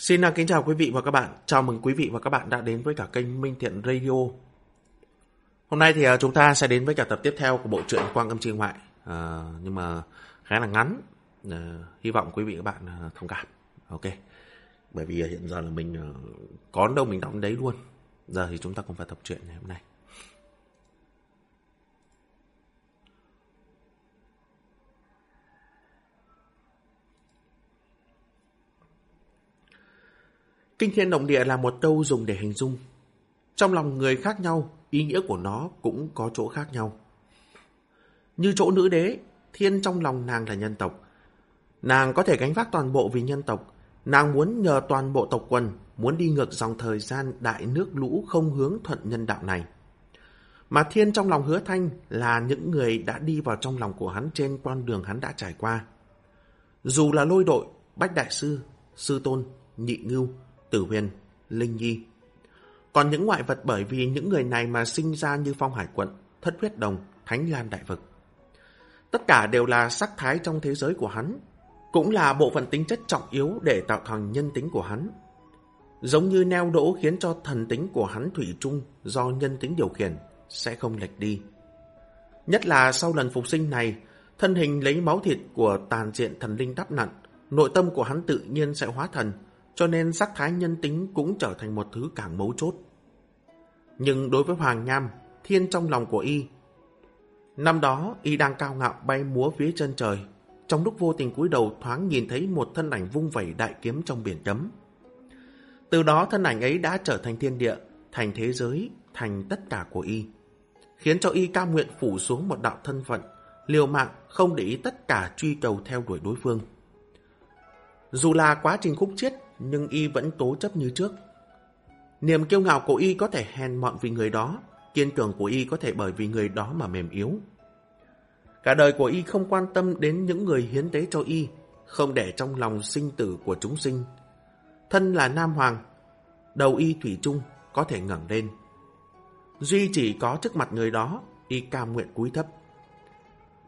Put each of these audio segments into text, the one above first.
Xin à, kính chào quý vị và các bạn. Chào mừng quý vị và các bạn đã đến với cả kênh Minh Thiện Radio. Hôm nay thì à, chúng ta sẽ đến với cả tập tiếp theo của bộ truyện Quang Âm Chi Ngoại. À, nhưng mà khá là ngắn. À, hy vọng quý vị và các bạn à, thông cảm. Ok. Bởi vì hiện giờ là mình có đâu mình đóng đấy luôn. Giờ thì chúng ta cùng vào tập truyện ngày hôm nay. Kinh thiên động địa là một câu dùng để hình dung. Trong lòng người khác nhau, ý nghĩa của nó cũng có chỗ khác nhau. Như chỗ nữ đế, thiên trong lòng nàng là nhân tộc. Nàng có thể gánh vác toàn bộ vì nhân tộc. Nàng muốn nhờ toàn bộ tộc quần, muốn đi ngược dòng thời gian đại nước lũ không hướng thuận nhân đạo này. Mà thiên trong lòng hứa thanh là những người đã đi vào trong lòng của hắn trên con đường hắn đã trải qua. Dù là lôi đội, bách đại sư, sư tôn, nhị ngưu, Tử Huyền, Linh Nhi. Còn những ngoại vật bởi vì những người này mà sinh ra như Phong Hải Quận, Thất Huyết Đồng, Thánh Lan Đại Vực. Tất cả đều là sắc thái trong thế giới của hắn, cũng là bộ phận tính chất trọng yếu để tạo thành nhân tính của hắn. Giống như neo đỗ khiến cho thần tính của hắn thủy chung do nhân tính điều khiển sẽ không lệch đi. Nhất là sau lần phục sinh này, thân hình lấy máu thịt của tàn diện thần linh đắp nặn, nội tâm của hắn tự nhiên sẽ hóa thần, cho nên sắc thái nhân tính cũng trở thành một thứ càng mấu chốt. Nhưng đối với Hoàng Nham, thiên trong lòng của y, năm đó y đang cao ngạo bay múa phía chân trời, trong lúc vô tình cúi đầu thoáng nhìn thấy một thân ảnh vung vẩy đại kiếm trong biển cấm. Từ đó thân ảnh ấy đã trở thành thiên địa, thành thế giới, thành tất cả của y, khiến cho y cam nguyện phủ xuống một đạo thân phận, liều mạng không để ý tất cả truy cầu theo đuổi đối phương. Dù là quá trình khúc chiết nhưng y vẫn tố chấp như trước. Niềm kiêu ngạo của y có thể hèn mọn vì người đó, kiên cường của y có thể bởi vì người đó mà mềm yếu. Cả đời của y không quan tâm đến những người hiến tế cho y, không để trong lòng sinh tử của chúng sinh. Thân là Nam Hoàng, đầu y thủy chung có thể ngẩng lên. Duy chỉ có trước mặt người đó, y cam nguyện cúi thấp.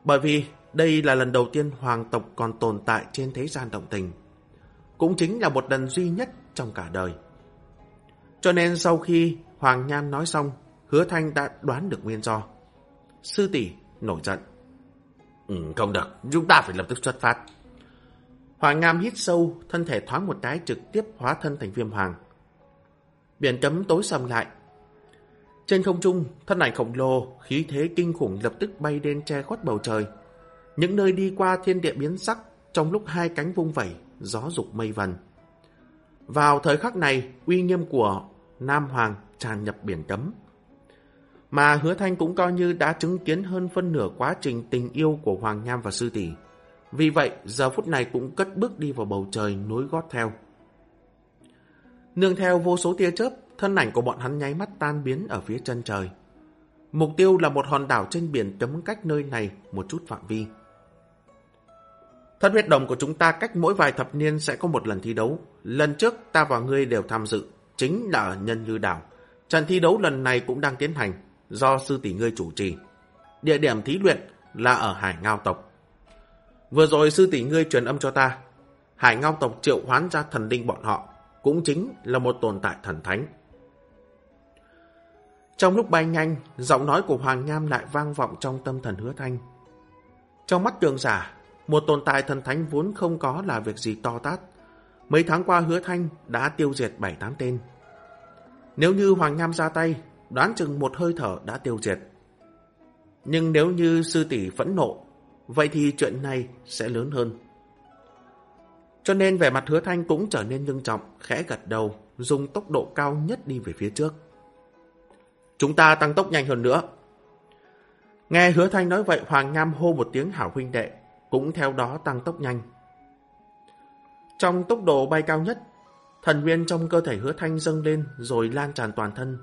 Bởi vì đây là lần đầu tiên hoàng tộc còn tồn tại trên thế gian động tình cũng chính là một lần duy nhất trong cả đời. Cho nên sau khi Hoàng Nhan nói xong, Hứa Thanh đã đoán được nguyên do. Sư tỷ nổi giận. Ừ, không được, chúng ta phải lập tức xuất phát. Hoàng Nam hít sâu, thân thể thoáng một cái trực tiếp hóa thân thành viêm hoàng. Biển cấm tối sầm lại. Trên không trung, thân ảnh khổng lồ, khí thế kinh khủng lập tức bay lên che khuất bầu trời. Những nơi đi qua thiên địa biến sắc, trong lúc hai cánh vung vẩy, gió dục mây vần. Vào thời khắc này, uy nghiêm của Nam Hoàng tràn nhập biển cấm. Mà hứa thanh cũng coi như đã chứng kiến hơn phân nửa quá trình tình yêu của Hoàng Nham và Sư Tỷ. Vì vậy, giờ phút này cũng cất bước đi vào bầu trời nối gót theo. Nương theo vô số tia chớp, thân ảnh của bọn hắn nháy mắt tan biến ở phía chân trời. Mục tiêu là một hòn đảo trên biển cấm cách nơi này một chút phạm vi. Thất huyết đồng của chúng ta cách mỗi vài thập niên sẽ có một lần thi đấu. Lần trước ta và ngươi đều tham dự, chính là ở Nhân Như Đảo. Trận thi đấu lần này cũng đang tiến hành, do sư tỷ ngươi chủ trì. Địa điểm thí luyện là ở Hải Ngao Tộc. Vừa rồi sư tỷ ngươi truyền âm cho ta, Hải Ngao Tộc triệu hoán ra thần linh bọn họ, cũng chính là một tồn tại thần thánh. Trong lúc bay nhanh, giọng nói của Hoàng Nham lại vang vọng trong tâm thần hứa thanh. Trong mắt tường giả, một tồn tại thần thánh vốn không có là việc gì to tát. Mấy tháng qua hứa thanh đã tiêu diệt 7-8 tên. Nếu như Hoàng Nham ra tay, đoán chừng một hơi thở đã tiêu diệt. Nhưng nếu như sư tỷ phẫn nộ, vậy thì chuyện này sẽ lớn hơn. Cho nên vẻ mặt hứa thanh cũng trở nên nghiêm trọng, khẽ gật đầu, dùng tốc độ cao nhất đi về phía trước. Chúng ta tăng tốc nhanh hơn nữa. Nghe hứa thanh nói vậy, Hoàng Nham hô một tiếng hảo huynh đệ, cũng theo đó tăng tốc nhanh. Trong tốc độ bay cao nhất, thần nguyên trong cơ thể hứa thanh dâng lên rồi lan tràn toàn thân.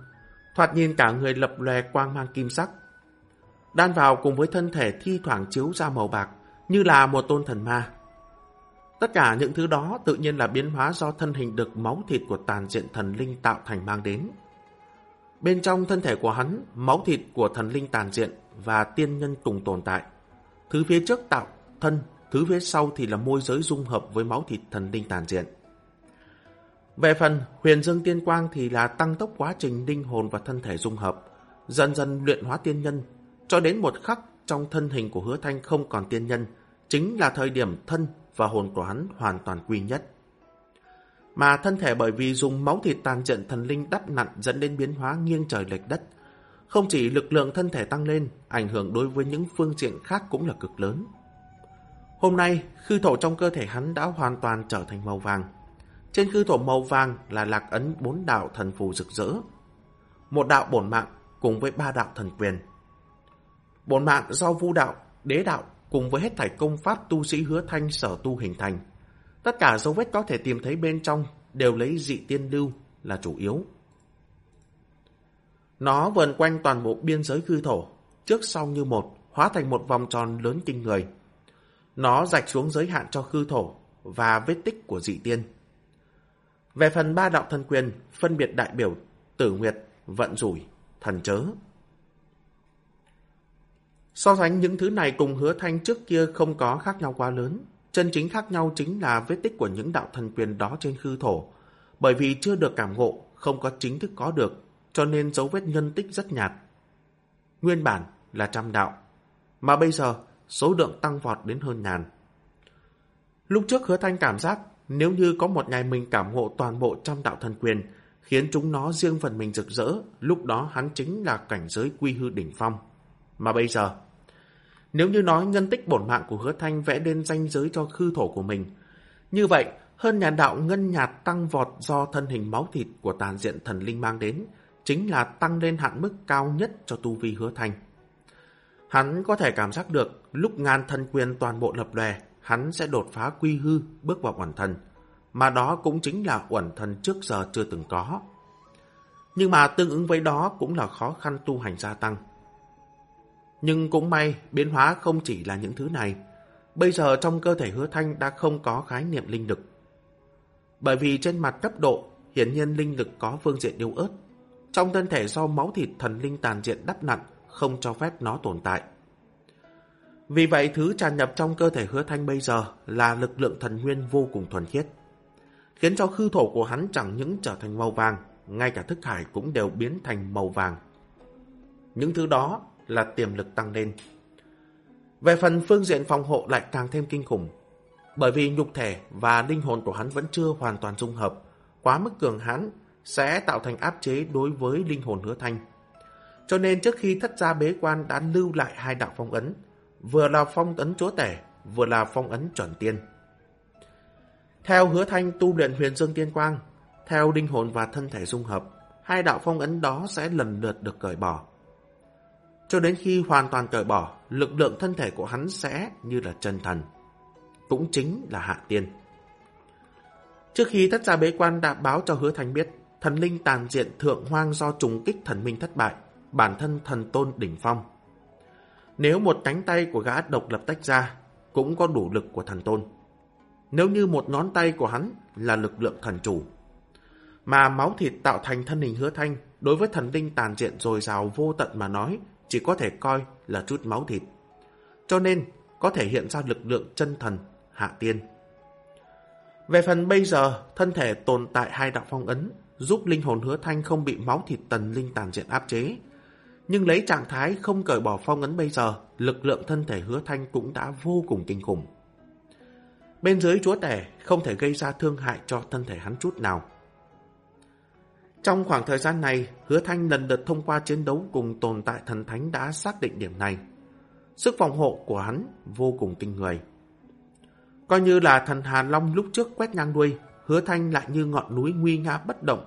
Thoạt nhìn cả người lập lòe quang mang kim sắc. Đan vào cùng với thân thể thi thoảng chiếu ra màu bạc như là một tôn thần ma. Tất cả những thứ đó tự nhiên là biến hóa do thân hình được máu thịt của tàn diện thần linh tạo thành mang đến. Bên trong thân thể của hắn, máu thịt của thần linh tàn diện và tiên nhân cùng tồn tại. Thứ phía trước tạo thân, thứ phía sau thì là môi giới dung hợp với máu thịt thần linh tàn diện. Về phần huyền dương tiên quang thì là tăng tốc quá trình linh hồn và thân thể dung hợp, dần dần luyện hóa tiên nhân, cho đến một khắc trong thân hình của hứa thanh không còn tiên nhân, chính là thời điểm thân và hồn của hắn hoàn toàn quy nhất. Mà thân thể bởi vì dùng máu thịt tàn trận thần linh đắp nặn dẫn đến biến hóa nghiêng trời lệch đất, không chỉ lực lượng thân thể tăng lên, ảnh hưởng đối với những phương diện khác cũng là cực lớn. Hôm nay, khư thổ trong cơ thể hắn đã hoàn toàn trở thành màu vàng. Trên khư thổ màu vàng là lạc ấn bốn đạo thần phù rực rỡ. Một đạo bổn mạng cùng với ba đạo thần quyền. Bổn mạng do vu đạo, đế đạo cùng với hết thảy công pháp tu sĩ hứa thanh sở tu hình thành. Tất cả dấu vết có thể tìm thấy bên trong đều lấy dị tiên lưu là chủ yếu. Nó vần quanh toàn bộ biên giới khư thổ, trước sau như một, hóa thành một vòng tròn lớn kinh người. Nó rạch xuống giới hạn cho khư thổ và vết tích của dị tiên. Về phần ba đạo thần quyền, phân biệt đại biểu tử nguyệt, vận rủi, thần chớ. So sánh những thứ này cùng hứa thanh trước kia không có khác nhau quá lớn. Chân chính khác nhau chính là vết tích của những đạo thần quyền đó trên khư thổ. Bởi vì chưa được cảm ngộ, không có chính thức có được, cho nên dấu vết nhân tích rất nhạt. Nguyên bản là trăm đạo, mà bây giờ số lượng tăng vọt đến hơn ngàn. Lúc trước hứa thanh cảm giác nếu như có một ngày mình cảm ngộ toàn bộ trăm đạo thần quyền, khiến chúng nó riêng phần mình rực rỡ, lúc đó hắn chính là cảnh giới quy hư đỉnh phong. Mà bây giờ, nếu như nói nhân tích bổn mạng của hứa thanh vẽ lên danh giới cho khư thổ của mình, như vậy, hơn nhà đạo ngân nhạt tăng vọt do thân hình máu thịt của tàn diện thần linh mang đến, chính là tăng lên hạn mức cao nhất cho tu vi hứa thanh. Hắn có thể cảm giác được lúc ngàn thân quyền toàn bộ lập lòe, hắn sẽ đột phá quy hư, bước vào uẩn thần. Mà đó cũng chính là uẩn thần trước giờ chưa từng có. Nhưng mà tương ứng với đó cũng là khó khăn tu hành gia tăng. Nhưng cũng may, biến hóa không chỉ là những thứ này. Bây giờ trong cơ thể hứa thanh đã không có khái niệm linh lực. Bởi vì trên mặt cấp độ, hiển nhiên linh lực có phương diện yếu ớt. Trong thân thể do máu thịt thần linh tàn diện đắp nặng không cho phép nó tồn tại. Vì vậy, thứ tràn nhập trong cơ thể hứa thanh bây giờ là lực lượng thần nguyên vô cùng thuần khiết. Khiến cho khư thổ của hắn chẳng những trở thành màu vàng, ngay cả thức hải cũng đều biến thành màu vàng. Những thứ đó là tiềm lực tăng lên. Về phần phương diện phòng hộ lại càng thêm kinh khủng. Bởi vì nhục thể và linh hồn của hắn vẫn chưa hoàn toàn dung hợp, quá mức cường hãn sẽ tạo thành áp chế đối với linh hồn hứa thanh. Cho nên trước khi thất gia bế quan đã lưu lại hai đạo phong ấn, vừa là phong ấn chúa tể, vừa là phong ấn chuẩn tiên. Theo hứa thanh tu luyện huyền dương tiên quang, theo linh hồn và thân thể dung hợp, hai đạo phong ấn đó sẽ lần lượt được cởi bỏ. Cho đến khi hoàn toàn cởi bỏ, lực lượng thân thể của hắn sẽ như là chân thần. Cũng chính là hạ tiên. Trước khi thất gia bế quan đã báo cho hứa thanh biết, thần linh tàn diện thượng hoang do trùng kích thần minh thất bại, bản thân thần tôn đỉnh phong. Nếu một cánh tay của gã độc lập tách ra, cũng có đủ lực của thần tôn. Nếu như một ngón tay của hắn là lực lượng thần chủ. Mà máu thịt tạo thành thân hình hứa thanh, đối với thần linh tàn diện dồi dào vô tận mà nói, chỉ có thể coi là chút máu thịt. Cho nên, có thể hiện ra lực lượng chân thần, hạ tiên. Về phần bây giờ, thân thể tồn tại hai đạo phong ấn, giúp linh hồn hứa thanh không bị máu thịt tần linh tàn diện áp chế. Nhưng lấy trạng thái không cởi bỏ phong ấn bây giờ, lực lượng thân thể hứa thanh cũng đã vô cùng kinh khủng. Bên dưới chúa tể không thể gây ra thương hại cho thân thể hắn chút nào. Trong khoảng thời gian này, hứa thanh lần lượt thông qua chiến đấu cùng tồn tại thần thánh đã xác định điểm này. Sức phòng hộ của hắn vô cùng kinh người. Coi như là thần Hàn Long lúc trước quét ngang đuôi, hứa thanh lại như ngọn núi nguy nga bất động.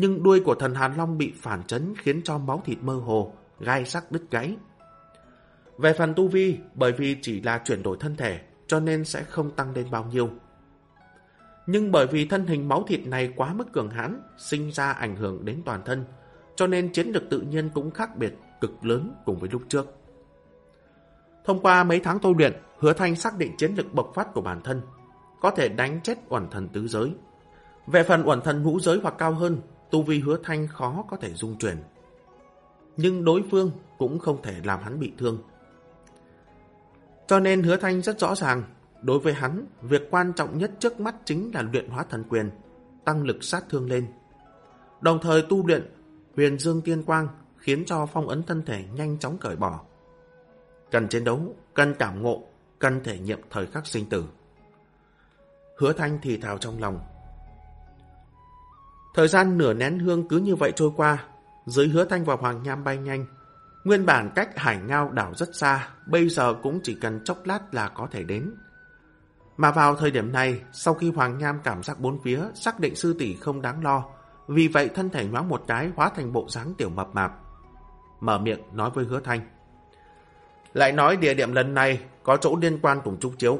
Nhưng đuôi của thần Hàn Long bị phản chấn khiến cho máu thịt mơ hồ, gai sắc đứt gãy. Về phần tu vi, bởi vì chỉ là chuyển đổi thân thể, cho nên sẽ không tăng lên bao nhiêu. Nhưng bởi vì thân hình máu thịt này quá mức cường hãn, sinh ra ảnh hưởng đến toàn thân, cho nên chiến lược tự nhiên cũng khác biệt, cực lớn cùng với lúc trước. Thông qua mấy tháng tu luyện, Hứa Thanh xác định chiến lược bộc phát của bản thân, có thể đánh chết uẩn thần tứ giới. Về phần uẩn thần ngũ giới hoặc cao hơn, tu vi Hứa Thanh khó có thể dung chuyển. Nhưng đối phương cũng không thể làm hắn bị thương. Cho nên Hứa Thanh rất rõ ràng Đối với hắn, việc quan trọng nhất trước mắt chính là luyện hóa thần quyền. tăng lực sát thương lên. Đồng thời tu luyện huyền dương tiên quang khiến cho phong ấn thân thể nhanh chóng cởi bỏ. Cần chiến đấu, cần cảm ngộ, cần thể nghiệm thời khắc sinh tử. Hứa thanh thì thào trong lòng. Thời gian nửa nén hương cứ như vậy trôi qua, dưới hứa thanh và hoàng nham bay nhanh. Nguyên bản cách hải ngao đảo rất xa, bây giờ cũng chỉ cần chốc lát là có thể đến. Mà vào thời điểm này, sau khi Hoàng Nham cảm giác bốn phía, xác định sư tỷ không đáng lo, vì vậy thân thể nhoáng một cái hóa thành bộ dáng tiểu mập mạp. Mở miệng nói với hứa thanh. Lại nói địa điểm lần này có chỗ liên quan cùng Trúc Chiếu.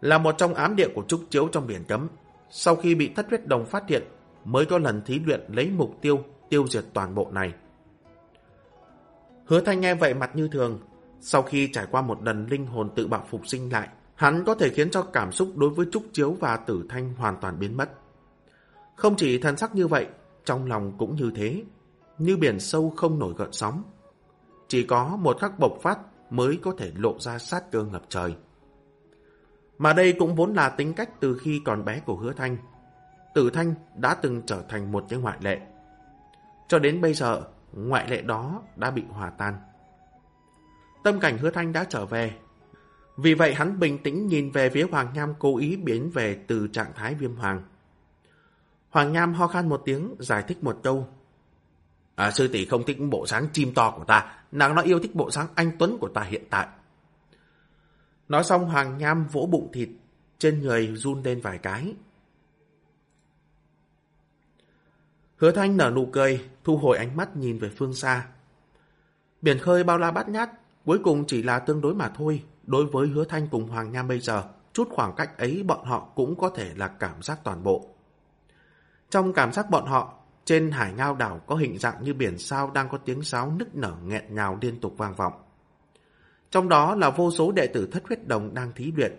Là một trong ám địa của Trúc Chiếu trong biển cấm. Sau khi bị thất huyết đồng phát hiện, mới có lần thí luyện lấy mục tiêu tiêu diệt toàn bộ này. Hứa thanh nghe vậy mặt như thường. Sau khi trải qua một lần linh hồn tự bạo phục sinh lại, hắn có thể khiến cho cảm xúc đối với Trúc Chiếu và Tử Thanh hoàn toàn biến mất. Không chỉ thân sắc như vậy, trong lòng cũng như thế, như biển sâu không nổi gợn sóng. Chỉ có một khắc bộc phát mới có thể lộ ra sát cơ ngập trời. Mà đây cũng vốn là tính cách từ khi còn bé của hứa thanh. Tử thanh đã từng trở thành một những ngoại lệ. Cho đến bây giờ, ngoại lệ đó đã bị hòa tan. Tâm cảnh hứa thanh đã trở về. Vì vậy hắn bình tĩnh nhìn về phía Hoàng Nham cố ý biến về từ trạng thái viêm hoàng. Hoàng Nham ho khan một tiếng, giải thích một câu. À, sư tỷ không thích bộ sáng chim to của ta, nàng nó yêu thích bộ sáng anh Tuấn của ta hiện tại. Nói xong Hoàng Nham vỗ bụng thịt, trên người run lên vài cái. Hứa Thanh nở nụ cười, thu hồi ánh mắt nhìn về phương xa. Biển khơi bao la bát nhát, cuối cùng chỉ là tương đối mà thôi. Đối với Hứa Thanh cùng Hoàng Nham bây giờ, chút khoảng cách ấy bọn họ cũng có thể là cảm giác toàn bộ. Trong cảm giác bọn họ, trên hải ngao đảo có hình dạng như biển sao đang có tiếng sáo nức nở nghẹn ngào liên tục vang vọng. Trong đó là vô số đệ tử thất huyết đồng đang thí luyện.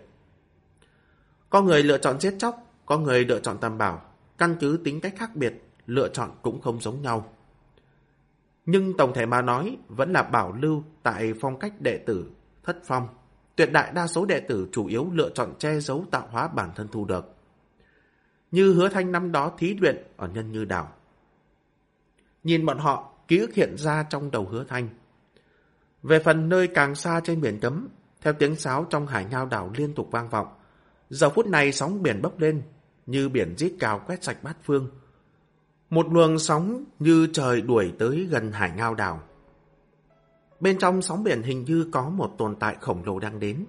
Có người lựa chọn giết chóc, có người lựa chọn tầm bảo, căn cứ tính cách khác biệt, lựa chọn cũng không giống nhau. Nhưng tổng thể mà nói vẫn là bảo lưu tại phong cách đệ tử thất phong. Tuyệt đại đa số đệ tử chủ yếu lựa chọn che giấu tạo hóa bản thân thu được. Như hứa thanh năm đó thí luyện ở nhân như đảo. Nhìn bọn họ, ký ức hiện ra trong đầu hứa thanh. Về phần nơi càng xa trên biển cấm, theo tiếng sáo trong hải ngao đảo liên tục vang vọng, giờ phút này sóng biển bốc lên, như biển rít cào quét sạch bát phương. Một luồng sóng như trời đuổi tới gần hải ngao đảo. Bên trong sóng biển hình như có một tồn tại khổng lồ đang đến.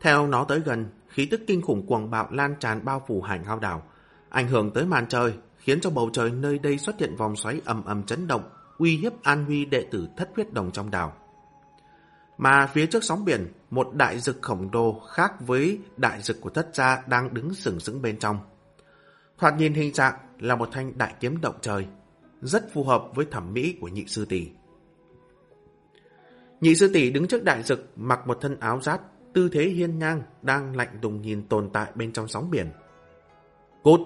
Theo nó tới gần, khí tức kinh khủng cuồng bạo lan tràn bao phủ hải ngao đảo, ảnh hưởng tới màn trời, khiến cho bầu trời nơi đây xuất hiện vòng xoáy ầm ầm chấn động, uy hiếp an huy đệ tử thất huyết đồng trong đảo. Mà phía trước sóng biển, một đại dực khổng lồ khác với đại dực của thất gia đang đứng sừng sững bên trong. Thoạt nhìn hình dạng là một thanh đại kiếm động trời, rất phù hợp với thẩm mỹ của nhị sư tỷ. Nhị sư tỷ đứng trước đại dực mặc một thân áo giáp, tư thế hiên ngang đang lạnh đùng nhìn tồn tại bên trong sóng biển. Cút!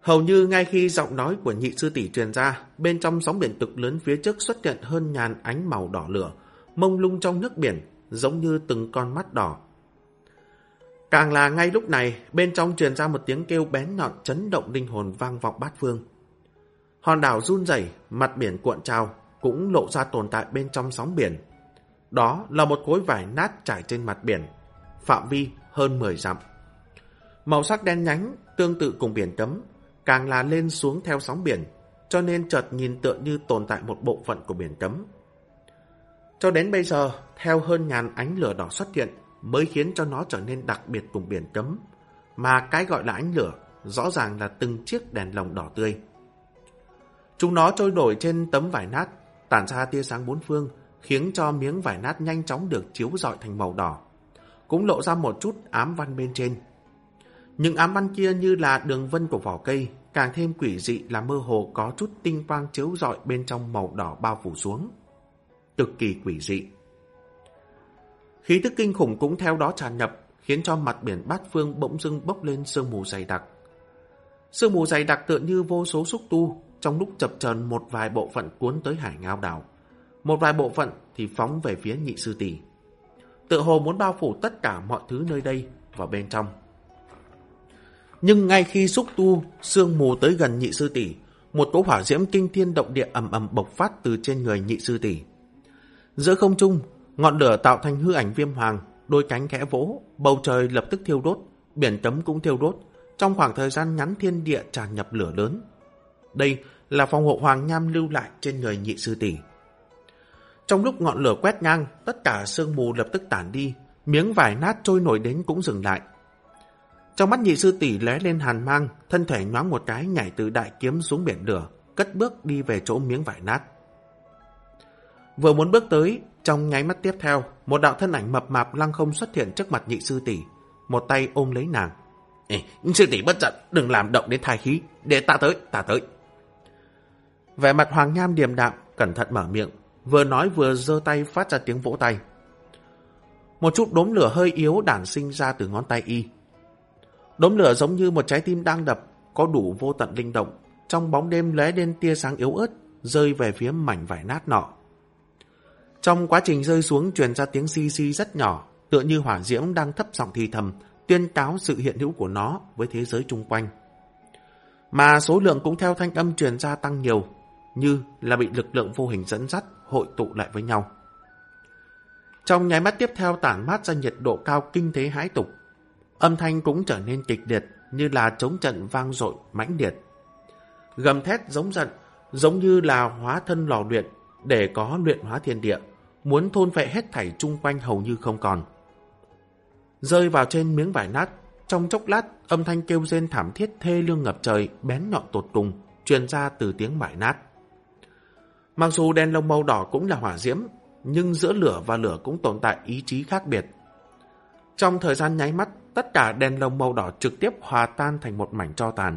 Hầu như ngay khi giọng nói của nhị sư tỷ truyền ra, bên trong sóng biển cực lớn phía trước xuất hiện hơn ngàn ánh màu đỏ lửa, mông lung trong nước biển, giống như từng con mắt đỏ. Càng là ngay lúc này, bên trong truyền ra một tiếng kêu bén nhọn chấn động linh hồn vang vọng bát phương. Hòn đảo run rẩy, mặt biển cuộn trào, cũng lộ ra tồn tại bên trong sóng biển. Đó là một khối vải nát trải trên mặt biển, phạm vi hơn 10 dặm. Màu sắc đen nhánh, tương tự cùng biển cấm, càng là lên xuống theo sóng biển, cho nên chợt nhìn tựa như tồn tại một bộ phận của biển cấm. Cho đến bây giờ, theo hơn ngàn ánh lửa đỏ xuất hiện, mới khiến cho nó trở nên đặc biệt cùng biển cấm. Mà cái gọi là ánh lửa, rõ ràng là từng chiếc đèn lồng đỏ tươi. Chúng nó trôi nổi trên tấm vải nát, tản ra tia sáng bốn phương, khiến cho miếng vải nát nhanh chóng được chiếu rọi thành màu đỏ. Cũng lộ ra một chút ám văn bên trên. Những ám văn kia như là đường vân của vỏ cây, càng thêm quỷ dị là mơ hồ có chút tinh quang chiếu rọi bên trong màu đỏ bao phủ xuống. Cực kỳ quỷ dị. Khí tức kinh khủng cũng theo đó tràn nhập, khiến cho mặt biển bát phương bỗng dưng bốc lên sương mù dày đặc. Sương mù dày đặc tựa như vô số xúc tu, trong lúc chập chờn một vài bộ phận cuốn tới hải ngao đảo. Một vài bộ phận thì phóng về phía nhị sư tỷ. Tự hồ muốn bao phủ tất cả mọi thứ nơi đây vào bên trong. Nhưng ngay khi xúc tu, sương mù tới gần nhị sư tỷ, một cỗ hỏa diễm kinh thiên động địa ầm ầm bộc phát từ trên người nhị sư tỷ. Giữa không trung, ngọn lửa tạo thành hư ảnh viêm hoàng, đôi cánh khẽ vỗ, bầu trời lập tức thiêu đốt, biển cấm cũng thiêu đốt. Trong khoảng thời gian ngắn thiên địa tràn nhập lửa lớn. Đây là phòng hộ hoàng nham lưu lại trên người nhị sư tỷ. Trong lúc ngọn lửa quét ngang, tất cả sương mù lập tức tản đi, miếng vải nát trôi nổi đến cũng dừng lại. Trong mắt nhị sư tỷ lóe lên hàn mang, thân thể nhoáng một cái nhảy từ đại kiếm xuống biển lửa, cất bước đi về chỗ miếng vải nát. Vừa muốn bước tới, trong nháy mắt tiếp theo, một đạo thân ảnh mập mạp lăng không xuất hiện trước mặt nhị sư tỷ, một tay ôm lấy nàng. Ê, sư tỷ bất giận, đừng làm động đến thai khí, để ta tới, ta tới. Vẻ mặt Hoàng Nham điềm đạm, cẩn thận mở miệng, vừa nói vừa giơ tay phát ra tiếng vỗ tay. Một chút đốm lửa hơi yếu đản sinh ra từ ngón tay y. Đốm lửa giống như một trái tim đang đập, có đủ vô tận linh động, trong bóng đêm lóe lên tia sáng yếu ớt, rơi về phía mảnh vải nát nọ. Trong quá trình rơi xuống truyền ra tiếng xi xi rất nhỏ, tựa như hỏa diễm đang thấp giọng thì thầm, tuyên cáo sự hiện hữu của nó với thế giới chung quanh. Mà số lượng cũng theo thanh âm truyền ra tăng nhiều, như là bị lực lượng vô hình dẫn dắt hội tụ lại với nhau. Trong nháy mắt tiếp theo tản mát ra nhiệt độ cao kinh thế hãi tục, âm thanh cũng trở nên kịch liệt như là chống trận vang dội mãnh liệt. Gầm thét giống giận, giống như là hóa thân lò luyện để có luyện hóa thiên địa, muốn thôn vệ hết thảy chung quanh hầu như không còn. Rơi vào trên miếng vải nát, trong chốc lát âm thanh kêu rên thảm thiết thê lương ngập trời bén nhọn tột cùng truyền ra từ tiếng vải nát. Mặc dù đèn lồng màu đỏ cũng là hỏa diễm, nhưng giữa lửa và lửa cũng tồn tại ý chí khác biệt. Trong thời gian nháy mắt, tất cả đèn lồng màu đỏ trực tiếp hòa tan thành một mảnh cho tàn.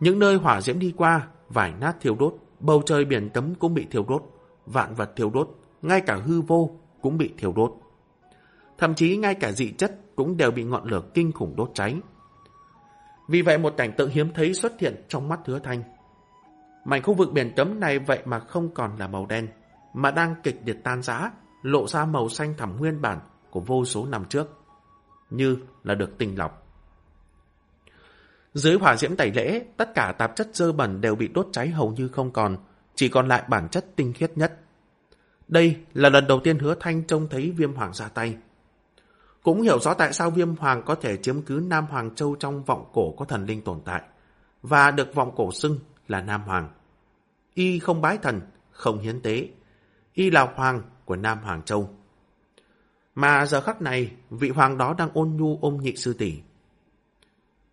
Những nơi hỏa diễm đi qua, vải nát thiêu đốt, bầu trời biển cấm cũng bị thiêu đốt, vạn vật thiêu đốt, ngay cả hư vô cũng bị thiêu đốt. Thậm chí ngay cả dị chất cũng đều bị ngọn lửa kinh khủng đốt cháy. Vì vậy một cảnh tượng hiếm thấy xuất hiện trong mắt hứa thanh. Mảnh khu vực biển cấm này vậy mà không còn là màu đen, mà đang kịch liệt tan rã, lộ ra màu xanh thẳm nguyên bản của vô số năm trước, như là được tinh lọc. Dưới hỏa diễm tẩy lễ, tất cả tạp chất dơ bẩn đều bị đốt cháy hầu như không còn, chỉ còn lại bản chất tinh khiết nhất. Đây là lần đầu tiên hứa thanh trông thấy viêm hoàng ra tay. Cũng hiểu rõ tại sao viêm hoàng có thể chiếm cứ Nam Hoàng Châu trong vọng cổ có thần linh tồn tại, và được vọng cổ xưng là Nam Hoàng. Y không bái thần, không hiến tế. Y là hoàng của Nam Hoàng Châu. Mà giờ khắc này, vị hoàng đó đang ôn nhu ôm nhị sư tỷ.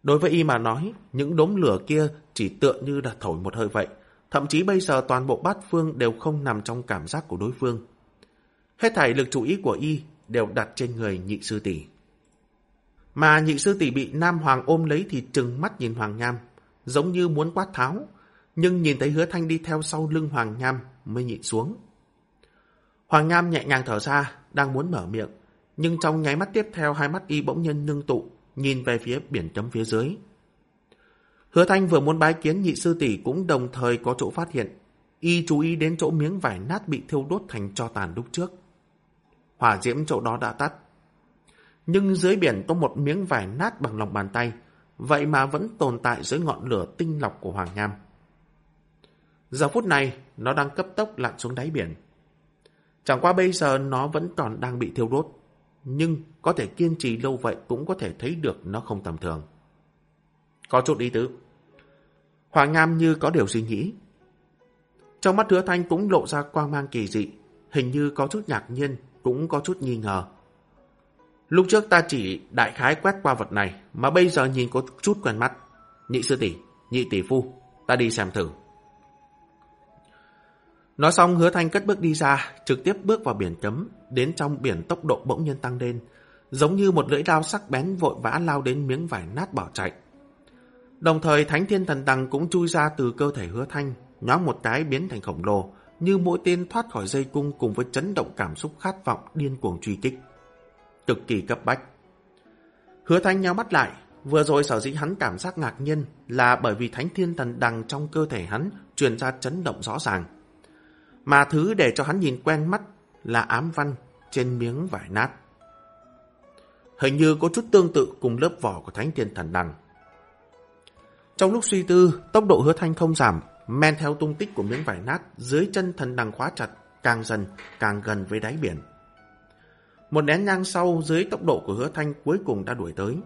Đối với y mà nói, những đốm lửa kia chỉ tựa như là thổi một hơi vậy. Thậm chí bây giờ toàn bộ bát phương đều không nằm trong cảm giác của đối phương. Hết thảy lực chú ý của y đều đặt trên người nhị sư tỷ. Mà nhị sư tỷ bị Nam Hoàng ôm lấy thì trừng mắt nhìn Hoàng Nham, giống như muốn quát tháo, nhưng nhìn thấy hứa thanh đi theo sau lưng Hoàng Nham mới nhịn xuống. Hoàng Nham nhẹ nhàng thở ra, đang muốn mở miệng, nhưng trong nháy mắt tiếp theo hai mắt y bỗng nhiên nương tụ, nhìn về phía biển chấm phía dưới. Hứa Thanh vừa muốn bái kiến nhị sư tỷ cũng đồng thời có chỗ phát hiện. Y chú ý đến chỗ miếng vải nát bị thiêu đốt thành cho tàn lúc trước. Hỏa diễm chỗ đó đã tắt. Nhưng dưới biển có một miếng vải nát bằng lòng bàn tay, vậy mà vẫn tồn tại dưới ngọn lửa tinh lọc của Hoàng Nham. Giờ phút này, nó đang cấp tốc lặn xuống đáy biển. Chẳng qua bây giờ nó vẫn còn đang bị thiêu đốt, nhưng có thể kiên trì lâu vậy cũng có thể thấy được nó không tầm thường. Có chút ý tứ. Hoàng Nam như có điều suy nghĩ. Trong mắt hứa thanh cũng lộ ra quang mang kỳ dị, hình như có chút ngạc nhiên, cũng có chút nghi ngờ. Lúc trước ta chỉ đại khái quét qua vật này, mà bây giờ nhìn có chút quen mắt. Nhị sư tỷ, nhị tỷ phu, ta đi xem thử. Nói xong hứa thanh cất bước đi ra, trực tiếp bước vào biển cấm, đến trong biển tốc độ bỗng nhiên tăng lên, giống như một lưỡi dao sắc bén vội vã lao đến miếng vải nát bỏ chạy. Đồng thời thánh thiên thần đằng cũng chui ra từ cơ thể hứa thanh, nhóm một cái biến thành khổng lồ, như mỗi tên thoát khỏi dây cung cùng với chấn động cảm xúc khát vọng điên cuồng truy kích. Cực kỳ cấp bách. Hứa thanh nhau mắt lại, vừa rồi sở dĩ hắn cảm giác ngạc nhiên là bởi vì thánh thiên thần đằng trong cơ thể hắn truyền ra chấn động rõ ràng. Mà thứ để cho hắn nhìn quen mắt là ám văn trên miếng vải nát. Hình như có chút tương tự cùng lớp vỏ của thánh thiên thần đằng. Trong lúc suy tư, tốc độ hứa thanh không giảm, men theo tung tích của miếng vải nát dưới chân thần đằng khóa chặt, càng dần càng gần với đáy biển. Một nén nhang sau dưới tốc độ của hứa thanh cuối cùng đã đuổi tới.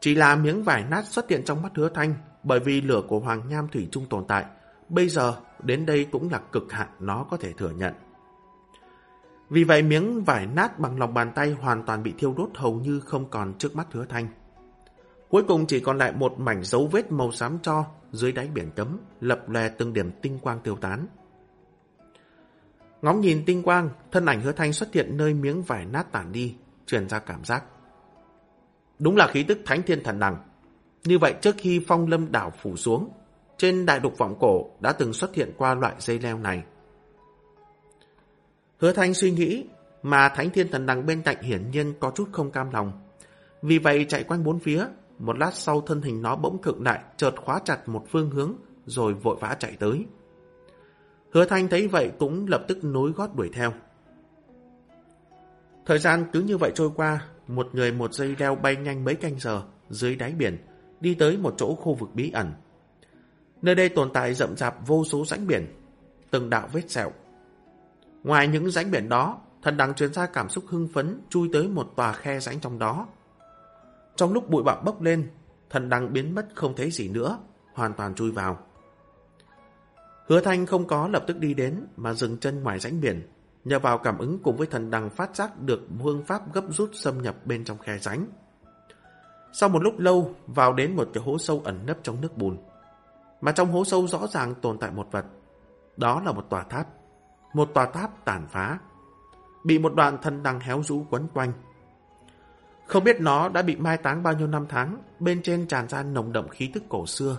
Chỉ là miếng vải nát xuất hiện trong mắt hứa thanh bởi vì lửa của Hoàng Nham Thủy Trung tồn tại. Bây giờ đến đây cũng là cực hạn nó có thể thừa nhận. Vì vậy miếng vải nát bằng lòng bàn tay hoàn toàn bị thiêu đốt hầu như không còn trước mắt hứa thanh. Cuối cùng chỉ còn lại một mảnh dấu vết màu xám cho dưới đáy biển cấm, lập lè từng điểm tinh quang tiêu tán. Ngóng nhìn tinh quang, thân ảnh hứa thanh xuất hiện nơi miếng vải nát tản đi, truyền ra cảm giác. Đúng là khí tức thánh thiên thần đằng. Như vậy trước khi phong lâm đảo phủ xuống, trên đại đục vọng cổ đã từng xuất hiện qua loại dây leo này. Hứa thanh suy nghĩ, mà thánh thiên thần đằng bên cạnh hiển nhiên có chút không cam lòng. Vì vậy chạy quanh bốn phía, một lát sau thân hình nó bỗng cực lại, chợt khóa chặt một phương hướng, rồi vội vã chạy tới. Hứa Thanh thấy vậy cũng lập tức nối gót đuổi theo. Thời gian cứ như vậy trôi qua, một người một dây leo bay nhanh mấy canh giờ dưới đáy biển, đi tới một chỗ khu vực bí ẩn. Nơi đây tồn tại rậm rạp vô số rãnh biển, từng đạo vết sẹo. Ngoài những rãnh biển đó, thần đằng truyền ra cảm xúc hưng phấn chui tới một tòa khe rãnh trong đó. Trong lúc bụi bặm bốc lên, thần đăng biến mất không thấy gì nữa, hoàn toàn chui vào. Hứa Thanh không có lập tức đi đến mà dừng chân ngoài rãnh biển, nhờ vào cảm ứng cùng với thần đăng phát giác được phương pháp gấp rút xâm nhập bên trong khe rãnh. Sau một lúc lâu, vào đến một cái hố sâu ẩn nấp trong nước bùn. Mà trong hố sâu rõ ràng tồn tại một vật. Đó là một tòa tháp. Một tòa tháp tàn phá. Bị một đoạn thần đăng héo rũ quấn quanh. Không biết nó đã bị mai táng bao nhiêu năm tháng, bên trên tràn ra nồng đậm khí tức cổ xưa.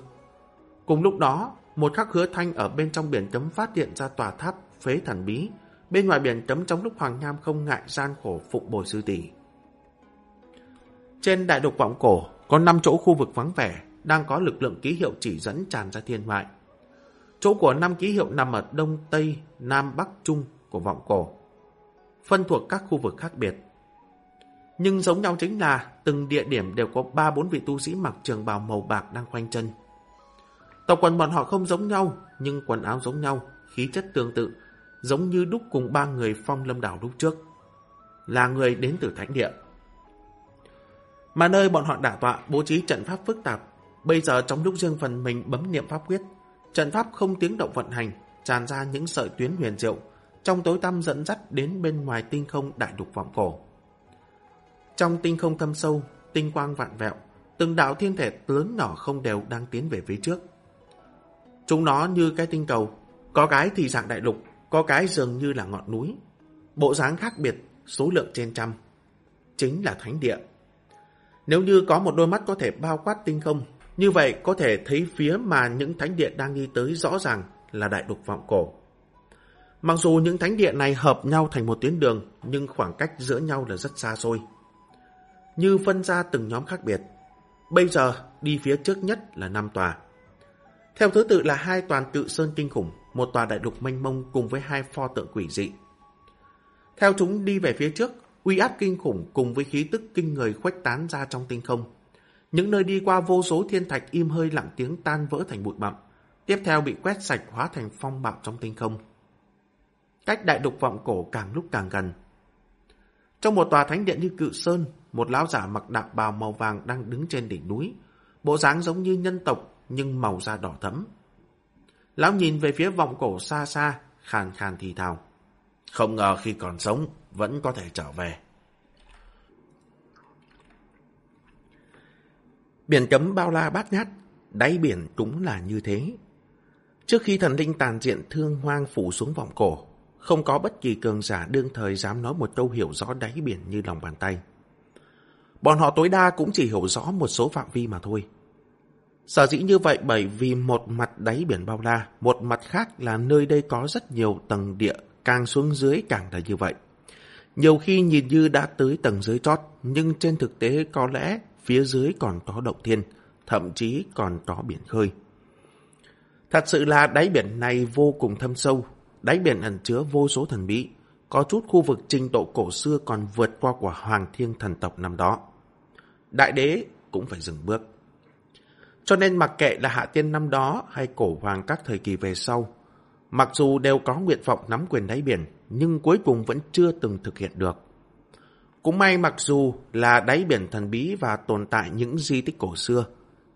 Cùng lúc đó, một khắc hứa thanh ở bên trong biển cấm phát hiện ra tòa tháp phế thần bí, bên ngoài biển cấm trong lúc Hoàng Nham không ngại gian khổ phụng bồi sư tỷ. Trên đại đục vọng cổ, có 5 chỗ khu vực vắng vẻ, đang có lực lượng ký hiệu chỉ dẫn tràn ra thiên ngoại. Chỗ của năm ký hiệu nằm ở đông, tây, nam, bắc, trung của vọng cổ, phân thuộc các khu vực khác biệt. Nhưng giống nhau chính là từng địa điểm đều có 3-4 vị tu sĩ mặc trường bào màu bạc đang khoanh chân. Tộc quần bọn họ không giống nhau, nhưng quần áo giống nhau, khí chất tương tự, giống như đúc cùng ba người phong lâm đảo lúc trước. Là người đến từ thánh địa. Mà nơi bọn họ đả tọa bố trí trận pháp phức tạp, bây giờ trong lúc riêng phần mình bấm niệm pháp quyết, trận pháp không tiếng động vận hành, tràn ra những sợi tuyến huyền diệu, trong tối tăm dẫn dắt đến bên ngoài tinh không đại đục vọng cổ. Trong tinh không thâm sâu, tinh quang vạn vẹo, từng đạo thiên thể lớn nhỏ không đều đang tiến về phía trước. Chúng nó như cái tinh cầu, có cái thì dạng đại lục, có cái dường như là ngọn núi. Bộ dáng khác biệt, số lượng trên trăm. Chính là thánh địa. Nếu như có một đôi mắt có thể bao quát tinh không, như vậy có thể thấy phía mà những thánh địa đang đi tới rõ ràng là đại lục vọng cổ. Mặc dù những thánh địa này hợp nhau thành một tuyến đường, nhưng khoảng cách giữa nhau là rất xa xôi. Như phân ra từng nhóm khác biệt. Bây giờ, đi phía trước nhất là năm tòa. Theo thứ tự là hai toàn tự sơn kinh khủng, một tòa đại đục mênh mông cùng với hai pho tượng quỷ dị. Theo chúng đi về phía trước, uy áp kinh khủng cùng với khí tức kinh người khuếch tán ra trong tinh không. Những nơi đi qua vô số thiên thạch im hơi lặng tiếng tan vỡ thành bụi bặm, tiếp theo bị quét sạch hóa thành phong bạo trong tinh không. Cách đại đục vọng cổ càng lúc càng gần. Trong một tòa thánh điện như cự sơn, một lão giả mặc đạo bào màu vàng đang đứng trên đỉnh núi, bộ dáng giống như nhân tộc nhưng màu da đỏ thẫm. Lão nhìn về phía vọng cổ xa xa, khàn khàn thì thào. Không ngờ khi còn sống, vẫn có thể trở về. Biển cấm bao la bát ngát, đáy biển cũng là như thế. Trước khi thần linh tàn diện thương hoang phủ xuống vọng cổ, không có bất kỳ cường giả đương thời dám nói một câu hiểu rõ đáy biển như lòng bàn tay. Bọn họ tối đa cũng chỉ hiểu rõ một số phạm vi mà thôi. Sở dĩ như vậy bởi vì một mặt đáy biển bao la, một mặt khác là nơi đây có rất nhiều tầng địa, càng xuống dưới càng là như vậy. Nhiều khi nhìn như đã tới tầng dưới chót, nhưng trên thực tế có lẽ phía dưới còn có động thiên, thậm chí còn có biển khơi. Thật sự là đáy biển này vô cùng thâm sâu, đáy biển ẩn chứa vô số thần bí, có chút khu vực trình độ cổ xưa còn vượt qua của Hoàng Thiên thần tộc năm đó. Đại đế cũng phải dừng bước. Cho nên mặc kệ là Hạ Tiên năm đó hay cổ hoàng các thời kỳ về sau, mặc dù đều có nguyện vọng nắm quyền đáy biển, nhưng cuối cùng vẫn chưa từng thực hiện được. Cũng may mặc dù là đáy biển thần bí và tồn tại những di tích cổ xưa,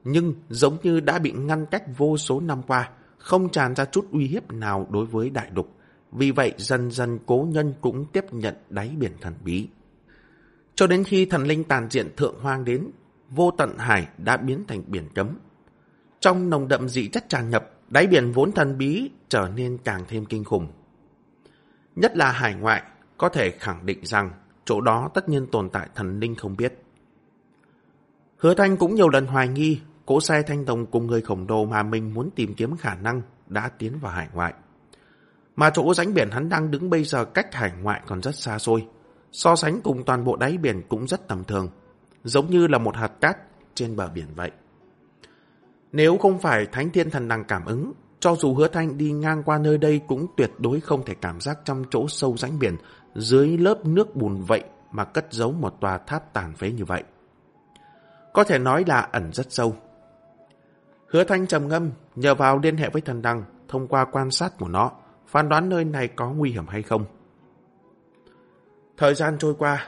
nhưng giống như đã bị ngăn cách vô số năm qua, không tràn ra chút uy hiếp nào đối với đại đục. Vì vậy dần dần cố nhân cũng tiếp nhận đáy biển thần bí. Cho đến khi thần linh tàn diện thượng hoang đến, vô tận hải đã biến thành biển cấm. Trong nồng đậm dị chất tràn nhập, đáy biển vốn thần bí trở nên càng thêm kinh khủng. Nhất là hải ngoại, có thể khẳng định rằng chỗ đó tất nhiên tồn tại thần linh không biết. Hứa Thanh cũng nhiều lần hoài nghi cỗ xe thanh đồng cùng người khổng lồ mà mình muốn tìm kiếm khả năng đã tiến vào hải ngoại. Mà chỗ rãnh biển hắn đang đứng bây giờ cách hải ngoại còn rất xa xôi. So sánh cùng toàn bộ đáy biển cũng rất tầm thường, giống như là một hạt cát trên bờ biển vậy. Nếu không phải Thánh Thiên Thần Đằng cảm ứng, cho dù hứa thanh đi ngang qua nơi đây cũng tuyệt đối không thể cảm giác trong chỗ sâu rãnh biển, dưới lớp nước bùn vậy mà cất giấu một tòa tháp tàn phế như vậy. Có thể nói là ẩn rất sâu. Hứa thanh trầm ngâm, nhờ vào liên hệ với thần đăng, thông qua quan sát của nó, phán đoán nơi này có nguy hiểm hay không. Thời gian trôi qua,